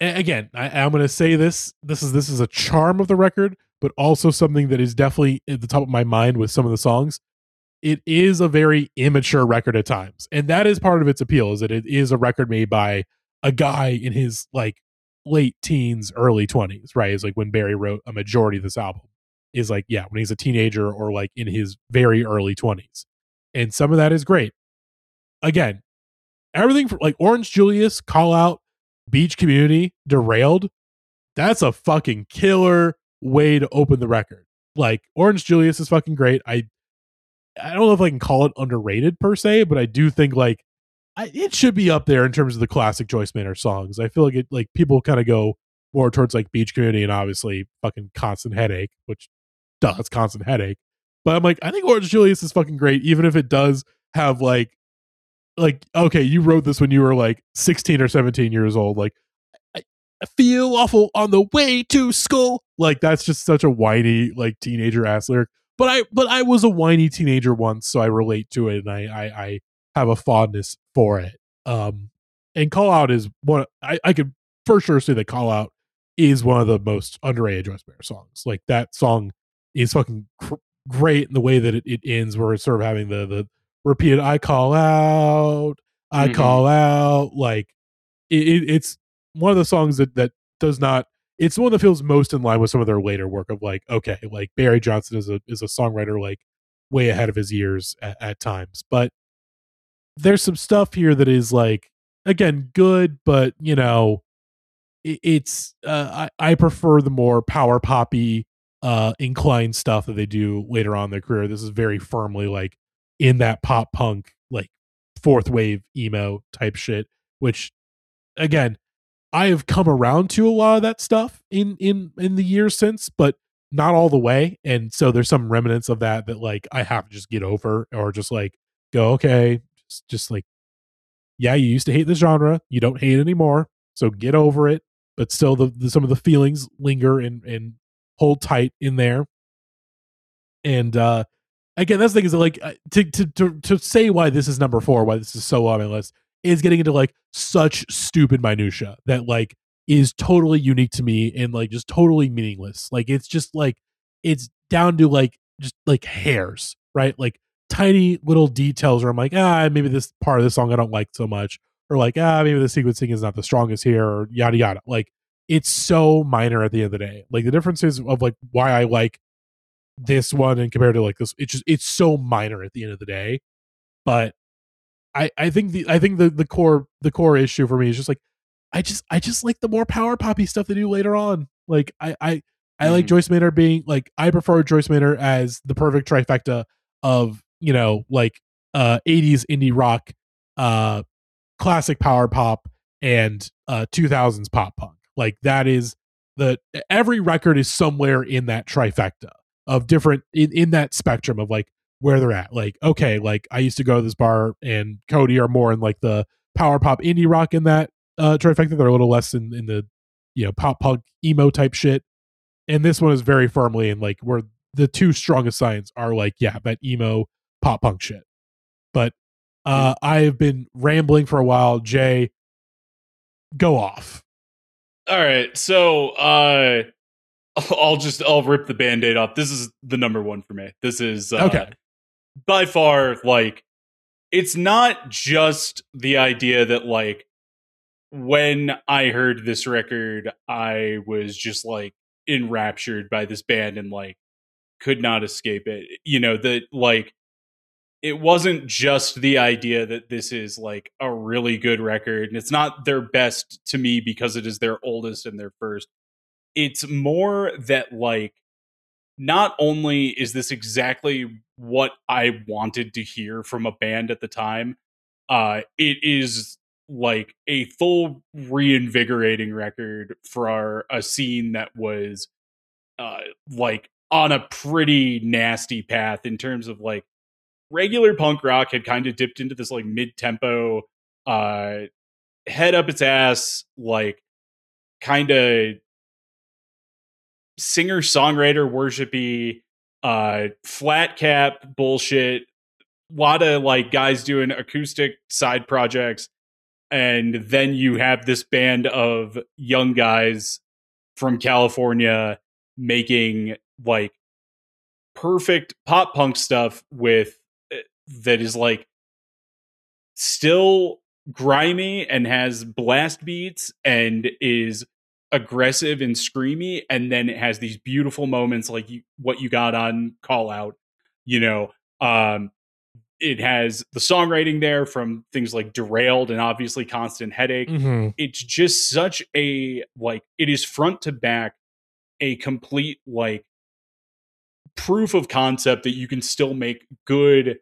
again. I, I'm going to say this. This is this is a charm of the record, but also something that is definitely at the top of my mind with some of the songs. It is a very immature record at times, and that is part of its appeal. Is that it is a record made by a guy in his like late teens, early twenties, right? Is like when Barry wrote a majority of this album. Is like yeah, when he's a teenager or like in his very early twenties, and some of that is great. Again, everything from like Orange Julius, Call Out, Beach Community, Derailed. That's a fucking killer way to open the record. Like Orange Julius is fucking great. I I don't know if I can call it underrated per se, but I do think like I, it should be up there in terms of the classic Joyce Manor songs. I feel like it like people kind of go more towards like Beach Community and obviously fucking Constant Headache, which duh, it's Constant Headache. But I'm like, I think Orange Julius is fucking great, even if it does have like like okay, you wrote this when you were like 16 or 17 years old. Like I, I feel awful on the way to school. Like that's just such a whiny like teenager ass lyric. But I but I was a whiny teenager once, so I relate to it and I I, I have a fondness for it. Um and Call Out is one I, I could for sure say that Call Out is one of the most underrated Joyce Bear songs. Like that song is fucking cr- great in the way that it, it ends, where it's sort of having the the repeated "I call out, I Mhm. call out." Like it, it, it's one of the songs that that does not. It's one that feels most in line with some of their later work of like, okay, like Barry Johnson is a is a songwriter like way ahead of his years at, at times, but there's some stuff here that is like again good, but you know, it, it's uh, I I prefer the more power poppy uh inclined stuff that they do later on in their career. This is very firmly like in that pop punk like fourth wave emo type shit, which again I have come around to a lot of that stuff in in in the years since, but not all the way. And so there's some remnants of that that like I have to just get over or just like go okay, just, just like yeah, you used to hate this genre, you don't hate anymore, so get over it. But still, the, the some of the feelings linger and and hold tight in there. And uh again, that's the thing is that, like to to to to say why this is number four, why this is so on my list, is getting into like such stupid minutia that like is totally unique to me and like just totally meaningless. Like it's just like it's down to like just like hairs, right? Like tiny little details where I'm like, ah, maybe this part of the song I don't like so much, or like, ah, maybe the sequencing is not the strongest here, or yada yada. Like it's so minor at the end of the day. Like the differences of like why I like this one and compared to like this, it's just it's so minor at the end of the day. But I I think the I think the the core the core issue for me is just like I just I just like the more power poppy stuff they do later on. Like I I I like Mhm. Joyce Manor being like I prefer Joyce Manor as the perfect trifecta of you know like uh 80s indie rock, uh classic power pop and uh 2000s pop punk. Like that is the every record is somewhere in that trifecta of different in in that spectrum of like where they're at. Like okay, like I used to go to this bar and Cody are more in like the power pop indie rock in that uh trifecta. They're a little less in in the you know pop punk emo type shit. And this one is very firmly in like where the two strongest signs are like yeah that emo pop punk shit. But uh I have been rambling for a while. Jay, go off. All right, so uh, I'll just I'll rip the band-aid off. This is the number one for me. This is uh, Okay. By far like it's not just the idea that like when I heard this record, I was just like enraptured by this band and like could not escape it. You know, that like it wasn't just the idea that this is like a really good record and it's not their best to me because it is their oldest and their first. It's more that like not only is this exactly what I wanted to hear from a band at the time, uh, it is like a full reinvigorating record for our, a scene that was uh, like on a pretty nasty path in terms of like regular punk rock had kind of dipped into this like mid-tempo uh head up its ass like kind of singer songwriter worshipy uh flat cap bullshit lot of like guys doing acoustic side projects and then you have this band of young guys from California making like perfect pop punk stuff with eh, that is like still grimy and has blast beats and is aggressive and screamy and then it has these beautiful moments like you, what you got on call out you know um it has the songwriting there from things like derailed and obviously constant headache Mm-hmm. it's just such a like it is front to back a complete like proof of concept that you can still make good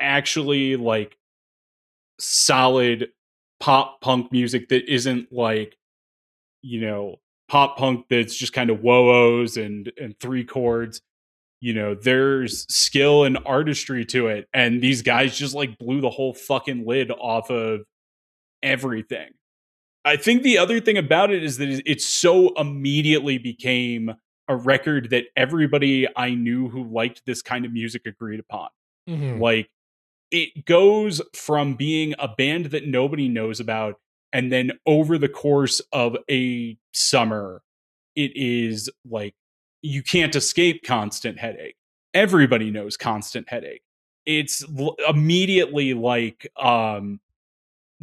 actually like solid pop punk music that isn't like you know pop punk that's just kind of whoa-ohs and and three chords you know there's skill and artistry to it and these guys just like blew the whole fucking lid off of everything i think the other thing about it is that it it so immediately became a record that everybody i knew who liked this kind of music agreed upon Mm-hmm. like it goes from being a band that nobody knows about and then over the course of a summer it is like you can't escape constant headache. Everybody knows constant headache. It's l- immediately like um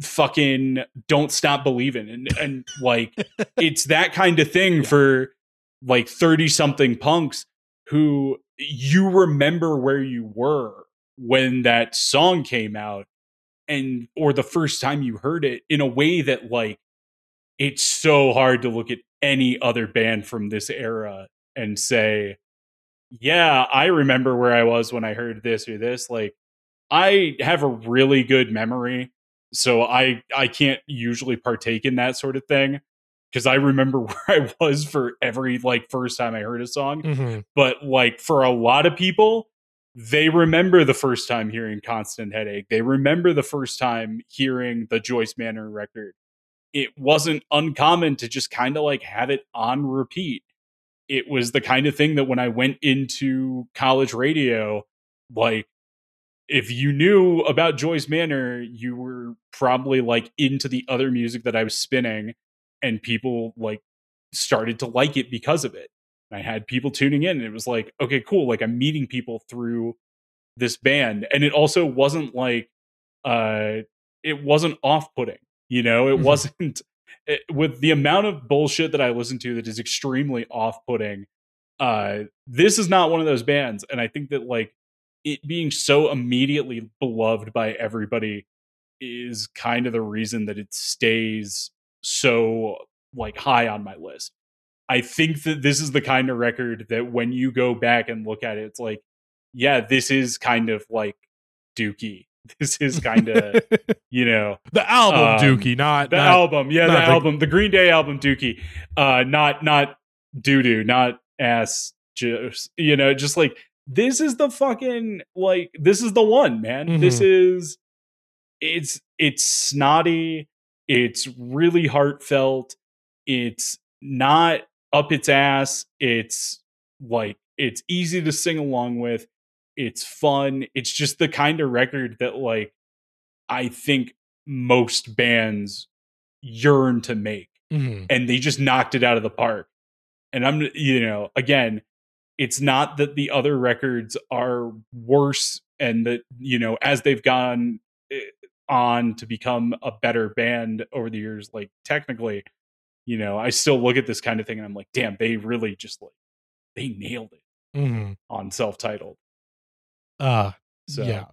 fucking don't stop believing and and like it's that kind of thing for like 30 something punks who you remember where you were when that song came out and or the first time you heard it in a way that like it's so hard to look at any other band from this era and say yeah i remember where i was when i heard this or this like i have a really good memory so i i can't usually partake in that sort of thing because i remember where i was for every like first time i heard a song Mm-hmm. but like for a lot of people they remember the first time hearing constant headache. They remember the first time hearing the joyce manor record. It wasn't uncommon to just kind of like have it on repeat. It was the kind of thing that when i went into college radio like if you knew about joyce manor you were probably like into the other music that i was spinning and people like started to like it because of it I had people tuning in and it was like, okay, cool. Like I'm meeting people through this band. And it also wasn't like uh it wasn't off putting, you know, it Mhm. wasn't it- with the amount of bullshit that I listen to that is extremely off-putting, uh, this is not one of those bands, and I think that like it being so immediately beloved by everybody is kind of the reason that it stays so like high on my list. I think that this is the kind of record that when you go back and look at it, it's like, yeah, this is kind of like Dookie. This is kind of, you know, the album Um, Dookie, not the not- album. Yeah, the the- album, the Green Day album Dookie. Uh not not doo doo, not ass just you know, just like this is the fucking like this is the one, man. This is it's it's snotty, it's really heartfelt, it's not up its ass, it's like it's easy to sing along with, it's fun, it's just the kind of record that like I think most bands yearn to make Mhm. and they just knocked it out of the park. And I'm, you know, again, it's not that the other records are worse and that, you know, as they've gone eh, on to become a better band over the years, like technically, you know, I still look at this kind of thing and I'm like, damn, they really just like, they nailed it Mhm. on self titled. Uh, So, yeah,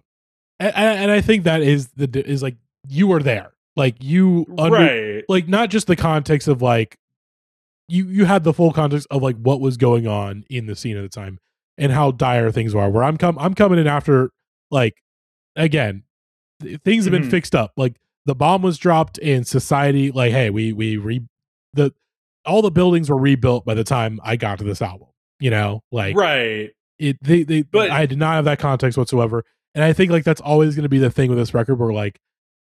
and, and I think that is the is like you were there, like you under, right. like not just the context of like you you had the full context of like what was going on in the scene at the time and how dire things were. Where I'm come I'm coming in after like again th- things have been Mhm. fixed up. Like the bomb was dropped and society like hey we we re the all the buildings were rebuilt by the time I got to this album. You know like right. it they they But- I did not have that context whatsoever. And I think like that's always going to be the thing with this record where like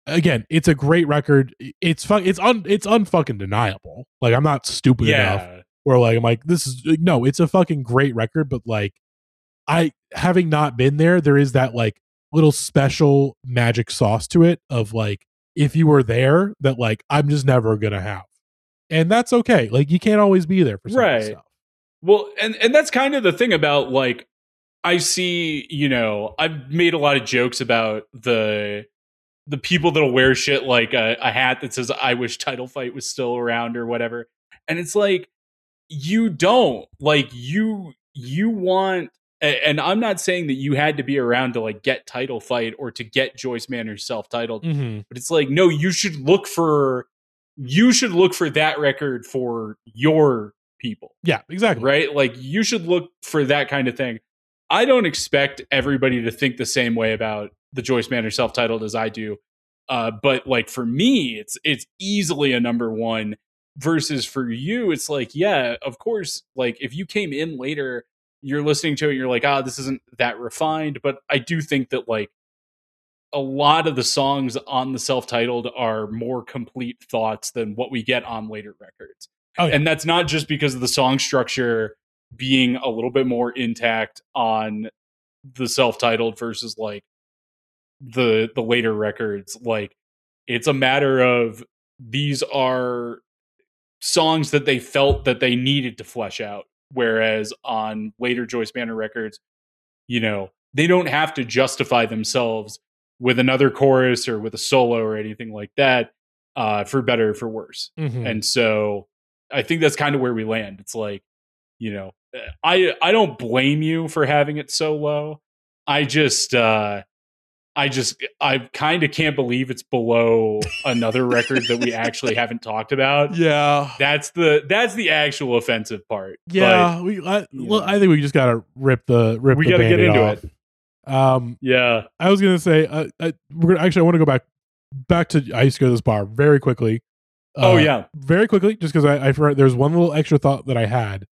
again, it's a great record. It's fun it's un it's unfucking deniable. Like I'm not stupid enough Yeah. where like I'm like this is no, it's a fucking great record but like I having not been there there is that like little special magic sauce to it of like if you were there that like I'm just never going to have. And that's okay. Like you can't always be there for Right. stuff. Well, and and that's kind of the thing about like I see, you know, I've made a lot of jokes about the the people that'll wear shit like a, a hat that says "I wish Title Fight was still around" or whatever, and it's like you don't like you you want. And I'm not saying that you had to be around to like get Title Fight or to get Joyce Manor's self-titled Mhm. but it's like no you should look for you should look for that record for your people. Yeah, exactly. right? Like you should look for that kind of thing. I don't expect everybody to think the same way about the joyce manor self-titled as i do uh, but like for me it's it's easily a number one versus for you it's like yeah of course like if you came in later you're listening to it you're like ah this isn't that refined but i do think that like a lot of the songs on the self-titled are more complete thoughts than what we get on later records Oh, yeah. and that's not just because of the song structure being a little bit more intact on the self-titled versus like the the later records like it's a matter of these are songs that they felt that they needed to flesh out whereas on later Joyce Manor records you know they don't have to justify themselves with another chorus or with a solo or anything like that uh for better or for worse Mhm. and so I think that's kind of where we land. It's like, you know, I I don't blame you for having it so low. I just uh I just I kind of can't believe it's below another record that we actually haven't talked about. yeah. That's the that's the actual offensive part. Yeah, we. I, well, know. I think we just gotta rip the rip. We the gotta get into off. it. Um, yeah. I was gonna say, uh, uh, we're gonna actually. I want to go back back to. I used to go to this bar very quickly. oh Uh, yeah. very quickly, just because I, I forgot. There's one little extra thought that I had,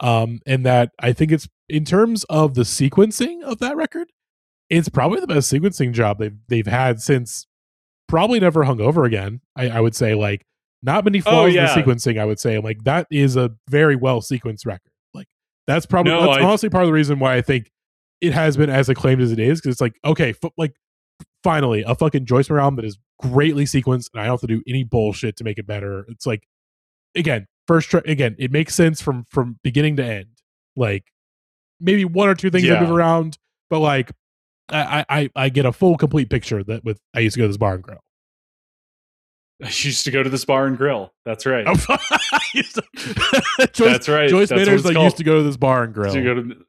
um, and that I think it's in terms of the sequencing of that record, it's probably the best sequencing job they've they've had since probably never hung over again. I, I would say like not many flaws Oh, in the sequencing. I would say like that is a very well sequenced record. Like that's probably No, that's I- honestly part of the reason why I think it has been as acclaimed as it is because it's like okay, f- like finally a fucking Joyce Moore album that is greatly sequenced and I don't have to do any bullshit to make it better. It's like again, first try again, it makes sense from from beginning to end. Like maybe one or two things Yeah. move around, but like I, I I I get a full complete picture that with I used to go to this bar and grill. I used to go to this bar and grill. That's right. Joyce, That's right. Joyce That's like called. used to go to this bar and grill. To go to.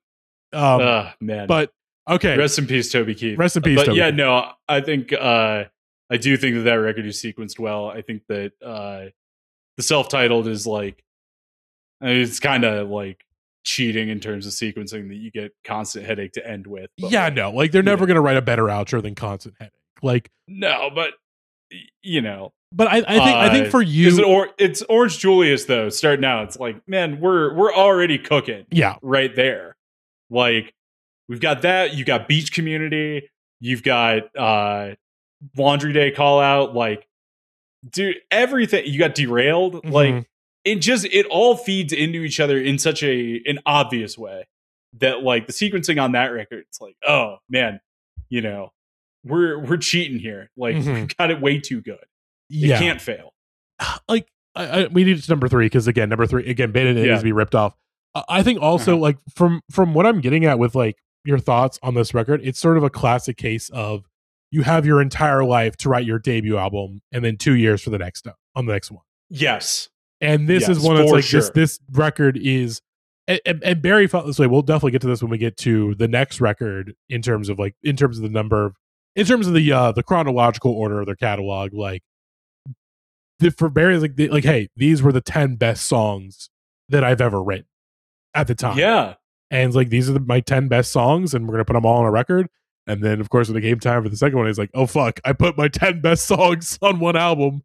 Um, Ah, man. but okay, rest in peace, Toby Keith. Rest in peace, But Toby yeah, no, I think uh, I do think that that record is sequenced well. I think that uh, the self-titled is like I mean, it's kind of like cheating in terms of sequencing that you get constant headache to end with. but, yeah, no, like they're never know. gonna write a better outro than Constant Headache. Like, no, but you know, but I, I think I think Uh, for you, is it or it's Orange Julius though? Starting out, it's like man, we're we're already cooking. yeah, right there. Like we've got that. You got Beach Community. You've got uh Laundry Day call out. Like, dude, everything. You got derailed. Mhm. Like it just it all feeds into each other in such a an obvious way that like the sequencing on that record. It's like, oh man, you know, we're we're cheating here. Like we Mhm. got it way too good. It yeah, can't fail. like I, I, we need to number three because again, number three again, Beta Yeah. needs to be ripped off. I think also Uh-huh. like from from what I'm getting at with like your thoughts on this record, it's sort of a classic case of you have your entire life to write your debut album, and then two years for the next on the next one. Yes. And this is one that's like this sure. this record is and, and, and Barry felt this way. We'll definitely get to this when we get to the next record in terms of like in terms of the number of in terms of the uh the chronological order of their catalog. Like the, for Barry, like the, like hey, these were the ten best songs that I've ever written at the time. Yeah. and like these are the, my ten best songs, and we're gonna put them all on a record. And then of course when it came time for the second one, he's like, oh fuck, I put my ten best songs on one album.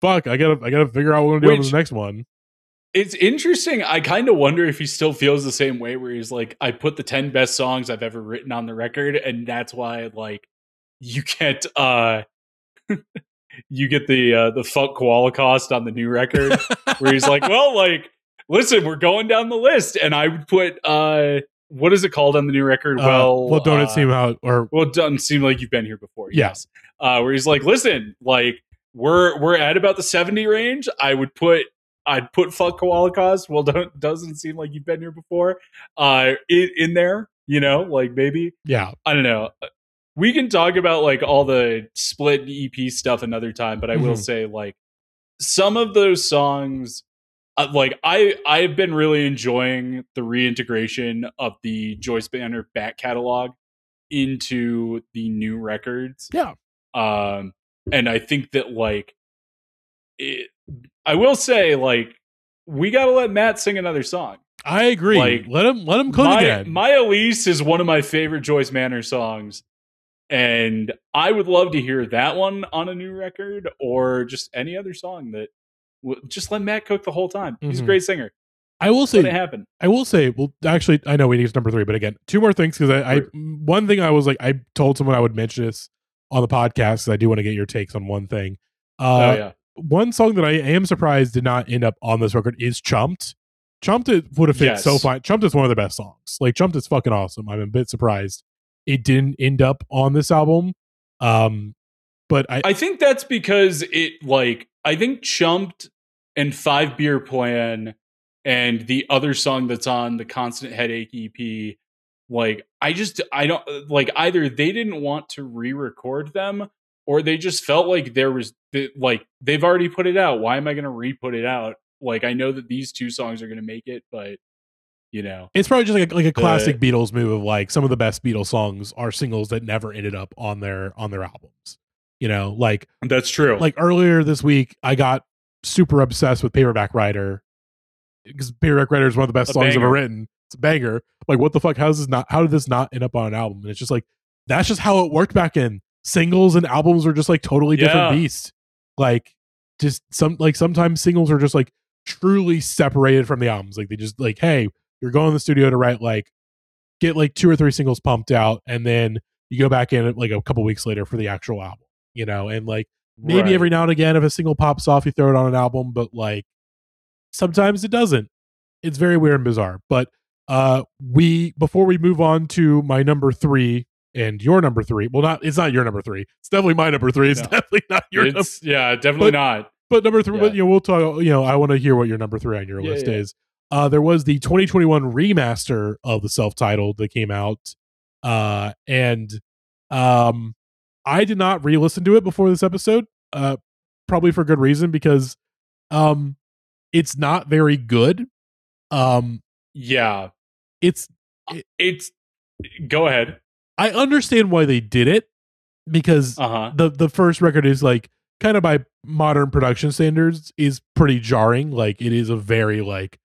Fuck, I gotta I gotta figure out what I'm gonna do on the next one. It's interesting. I kind of wonder if he still feels the same way, where he's like, "I put the ten best songs I've ever written on the record, and that's why like you get uh you get the uh, the fuck koala cost on the new record." where he's like, "Well, like, listen, we're going down the list, and I would put uh what is it called on the new record? Uh, well, well, don't uh, it seem how or well, doesn't seem like you've been here before. Yeah. Yes. Uh, where he's like, listen, like we're we're at about the seventy range. I would put I'd put fuck koala cost. Well, don't doesn't seem like you've been here before. Uh, in, in there, you know, like maybe yeah, I don't know. We can talk about like all the split EP stuff another time, but I will Mhm. say like some of those songs uh, like I I've been really enjoying the reintegration of the Joyce Manor back catalog into the new records. Yeah. Um and I think that like it, I will say like we got to let Matt sing another song. I agree. Like, let him let him cook My, again. My Elise is one of my favorite Joyce Manor songs. And I would love to hear that one on a new record or just any other song that just let Matt cook the whole time. He's a Mhm. great singer. I will say it happened. I will say well actually I know we need number three, but again, two more things because I, I one thing I was like I told someone I would mention this on the podcast 'cause I do want to get your takes on one thing. Uh oh yeah. one song that I am surprised did not end up on this record is Chumped. Chumped it would have fit Yes. so fine. Chumped is one of the best songs. Like Chumped is fucking awesome. I'm a bit surprised it didn't end up on this album. Um but I, I think that's because it like I think Chumped and Five Beer Plan and the other song that's on the Constant Headache EP, like I just I don't like either they didn't want to re-record them or they just felt like there was like they've already put it out. Why am I going to re-put it out? Like I know that these two songs are going to make it, but you know, it's probably just like a, like a classic Beatles move of like some of the best Beatles songs are singles that never ended up on their on their albums. You know, like that's true. like earlier this week I got super obsessed with Paperback Writer because Paperback Writer is one of the best A songs ever written. It's a banger. Like what the fuck? How does this not? How did this not end up on an album? And it's just like that's just how it worked back in. Singles and albums are just like totally different Yeah. beasts. Like just some like sometimes singles are just like truly separated from the albums. Like they just like hey, you're going to the studio to write like get like two or three singles pumped out, and then you go back in like a couple weeks later for the actual album. You know, and like maybe Right. every now and again if a single pops off you throw it on an album but like sometimes it doesn't it's very weird and bizarre but uh we before we move on to my number three and your number three well not it's not your number three it's definitely my number three it's No. definitely not your number yeah, definitely But- not. but number three, but you know, we'll talk. You know, I want to hear what your number three on your Yeah, list yeah. is. Uh, there was the 2021 remaster of the self-titled that came out, uh, and um, I did not re-listen to it before this episode. Uh, probably for good reason because um it's not very good. Um Yeah, it's it's. Go ahead. I understand why they did it because Uh huh. the the first record is like kind of by modern production standards is pretty jarring. Like it is a very like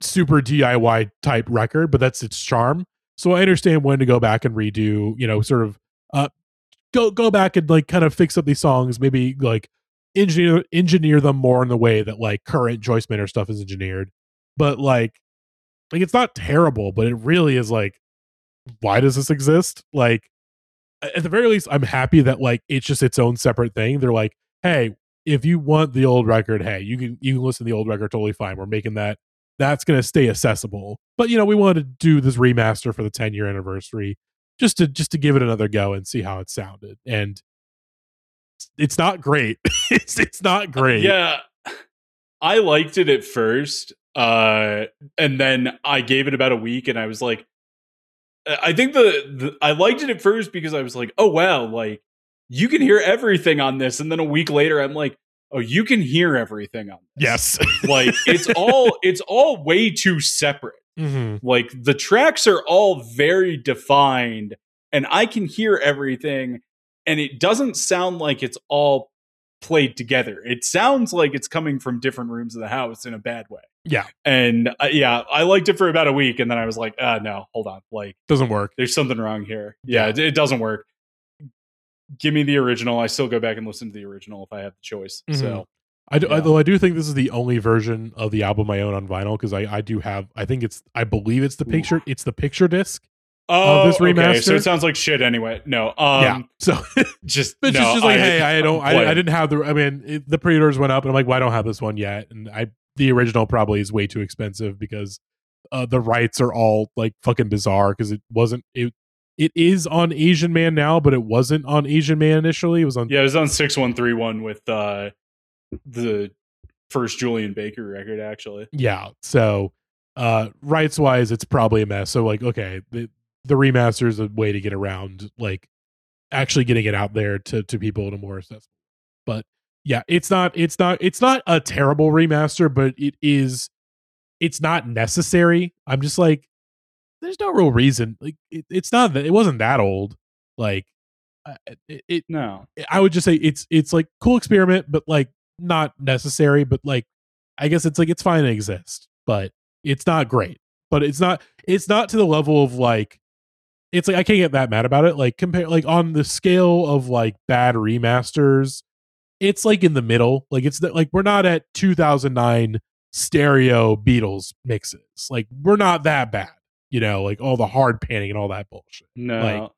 super DIY type record, but that's its charm. So I understand when to go back and redo, you know, sort of uh go go back and like kind of fix up these songs, maybe like engineer engineer them more in the way that like current Joyce Manor stuff is engineered. But like like it's not terrible, but it really is like why does this exist? Like at the very least, I'm happy that like it's just its own separate thing. They're like, hey, if you want the old record, hey, you can you can listen to the old record totally fine. We're making that that's gonna stay accessible. But you know, we wanted to do this remaster for the 10 year anniversary just to just to give it another go and see how it sounded. And it's- not great. it's it's not great. Yeah, I liked it at first, uh, and then I gave it about a week, and I was like, I think the, the I liked it at first because I was like, oh wow, like you can hear everything on this, and then a week later, I'm like, oh, you can hear everything on this. Yes. like it's all it's all way too separate. Mhm. Like the tracks are all very defined and I can hear everything and it doesn't sound like it's all played together. It sounds like it's coming from different rooms of the house in a bad way. Yeah. And uh, yeah, I liked it for about a week and then I was like, ah, no, hold on. Like Doesn't work. there's something wrong here. Yeah, it, it doesn't work. Give me the original. I still go back and listen to the original if I have the choice. Mhm. So I do, Yeah. though I do think this is the only version of the album I own on vinyl because I, I do have I think it's I believe it's the Ooh. picture it's the picture disc Oh, this okay. So it sounds like shit anyway. No, um, yeah so just no, just, just like, hey, I don't, I, I didn't have the. I mean, it, the pre-orders went up, and I'm like, well, I don't have this one yet, and I the original probably is way too expensive because uh, the rights are all like fucking bizarre because it wasn't it. It is on Asian Man now, but it wasn't on Asian Man initially. It was on Yeah, it was on six one three one with uh, the first Julien Baker record. Actually, yeah. So uh, rights wise, it's probably a mess. So like, okay, the the remaster is a way to get around like actually getting it out there to to people in a more accessible. But yeah, it's not it's not it's not a terrible remaster, but it is it's not necessary. I'm just like, there's no real reason. Like it, it's not that it wasn't that old. Like it, it no. I would just say it's it's like cool experiment, but like not necessary. But like I guess it's like it's fine to exist, but it's not great. But it's not it's not to the level of like it's like I can't get that mad about it. Like compare like on the scale of like bad remasters, it's like in the middle. Like it's like we're not at 2009 stereo Beatles mixes. Like we're not that bad. You know, like all the hard panning and all that bullshit No, Like,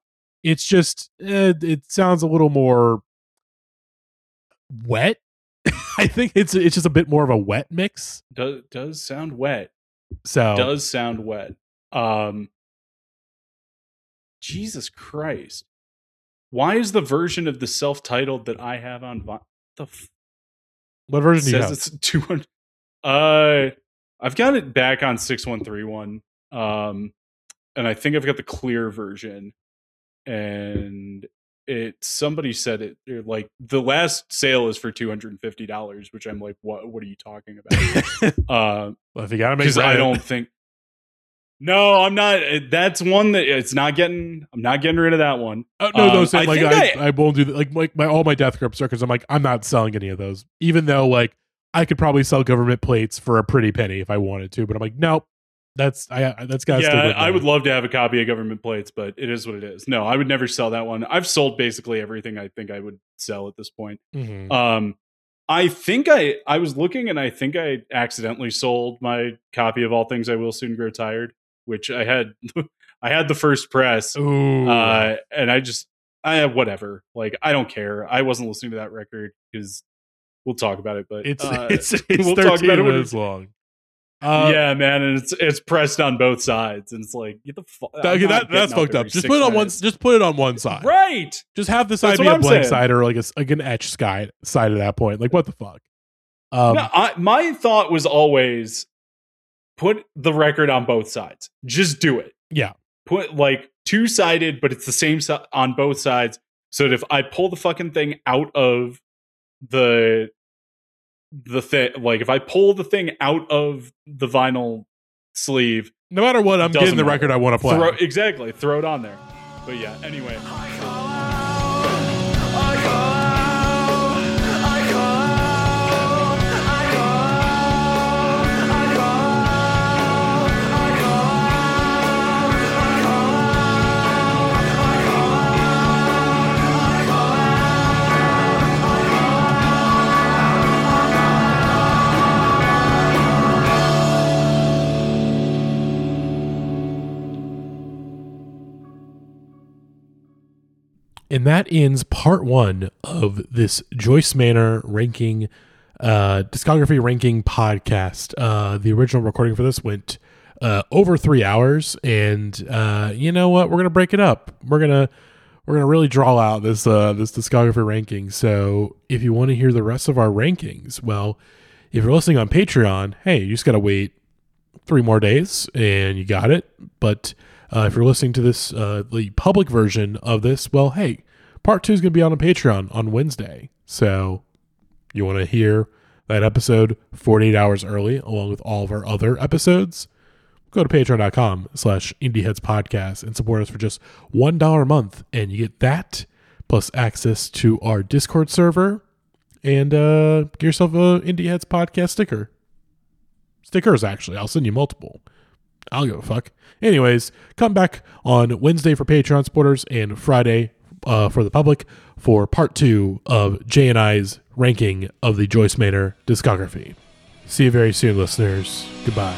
it's just eh, it sounds a little more wet i think it's it's just a bit more of a wet mix does does sound wet. so Does sound wet. Um, Jesus Christ, why is the version of the self titled that I have on vi- the f- what version do you says have it's two hundred? Uh, I've got it back on six one three one. Um, and I think I've got the clear version. And it somebody said it they're like the last sale is for two hundred and fifty dollars, which I'm like, what? What are you talking about? uh, well, if you gotta make I don't think. No, I'm not. uh, That's one that it's not getting. I'm not getting rid of that one. oh, no no um, I like I, I, I- won't do that like my, my all my death grips are because i'm like i'm not selling any of those even though like i could probably sell government plates for a pretty penny if i wanted to but i'm like nope that's i that's gotta yeah, I would love to have a copy of government plates, but it is what it is. No, I would never sell that one. I've sold basically everything I think I would sell at this point. Mhm. Um, I think I I was looking and I think I accidentally sold my copy of All Things I Will Soon Grow Tired, which I had I had the first press, Ooh. uh, and I just I have whatever. Like I don't care. I wasn't listening to that record because we'll talk about it. But it's uh, it's it's we'll talk about it minutes it's- long uh, yeah, man, and it's it's pressed on both sides, and it's like get the fuck. okay, that, that's fucked up. Just put it on one. Just put it on one side. Right. Just have the side be a blank saying. side or like a, like an etched sky side at that point. Like what the fuck? Um, no, I, my thought was always put the record on both sides. Just do it. Yeah. Put like two sided, but it's the same si- on both sides. So that if I pull the fucking thing out of the the thing like if I pull the thing out of the vinyl sleeve, No matter what, I'm getting the matter. record I want to play. throw exactly throw it on there. But yeah, anyway. And that ends part one of this Joyce Manor ranking, uh, discography ranking podcast. Uh, the original recording for this went uh, over three hours, and uh, you know what? We're gonna break it up. We're gonna we're gonna really draw out this uh, this discography ranking. So if you want to hear the rest of our rankings, well, if you're listening on Patreon, hey, you just gotta wait three more days and you got it. But uh, if you're listening to this, uh, the public version of this, well, hey, part two is going to be on a Patreon on Wednesday. So you want to hear that episode 48 hours early, along with all of our other episodes? Go to patreon.com slash indieheads podcast and support us for just $1 a month. And you get that plus access to our Discord server and uh, get yourself a Indie Heads podcast sticker stickers actually i'll send you multiple i'll give a fuck. Anyways come back on wednesday for patreon supporters and friday uh, for the public for part two of j and i's ranking of the joyce manor discography. See you very soon listeners. Goodbye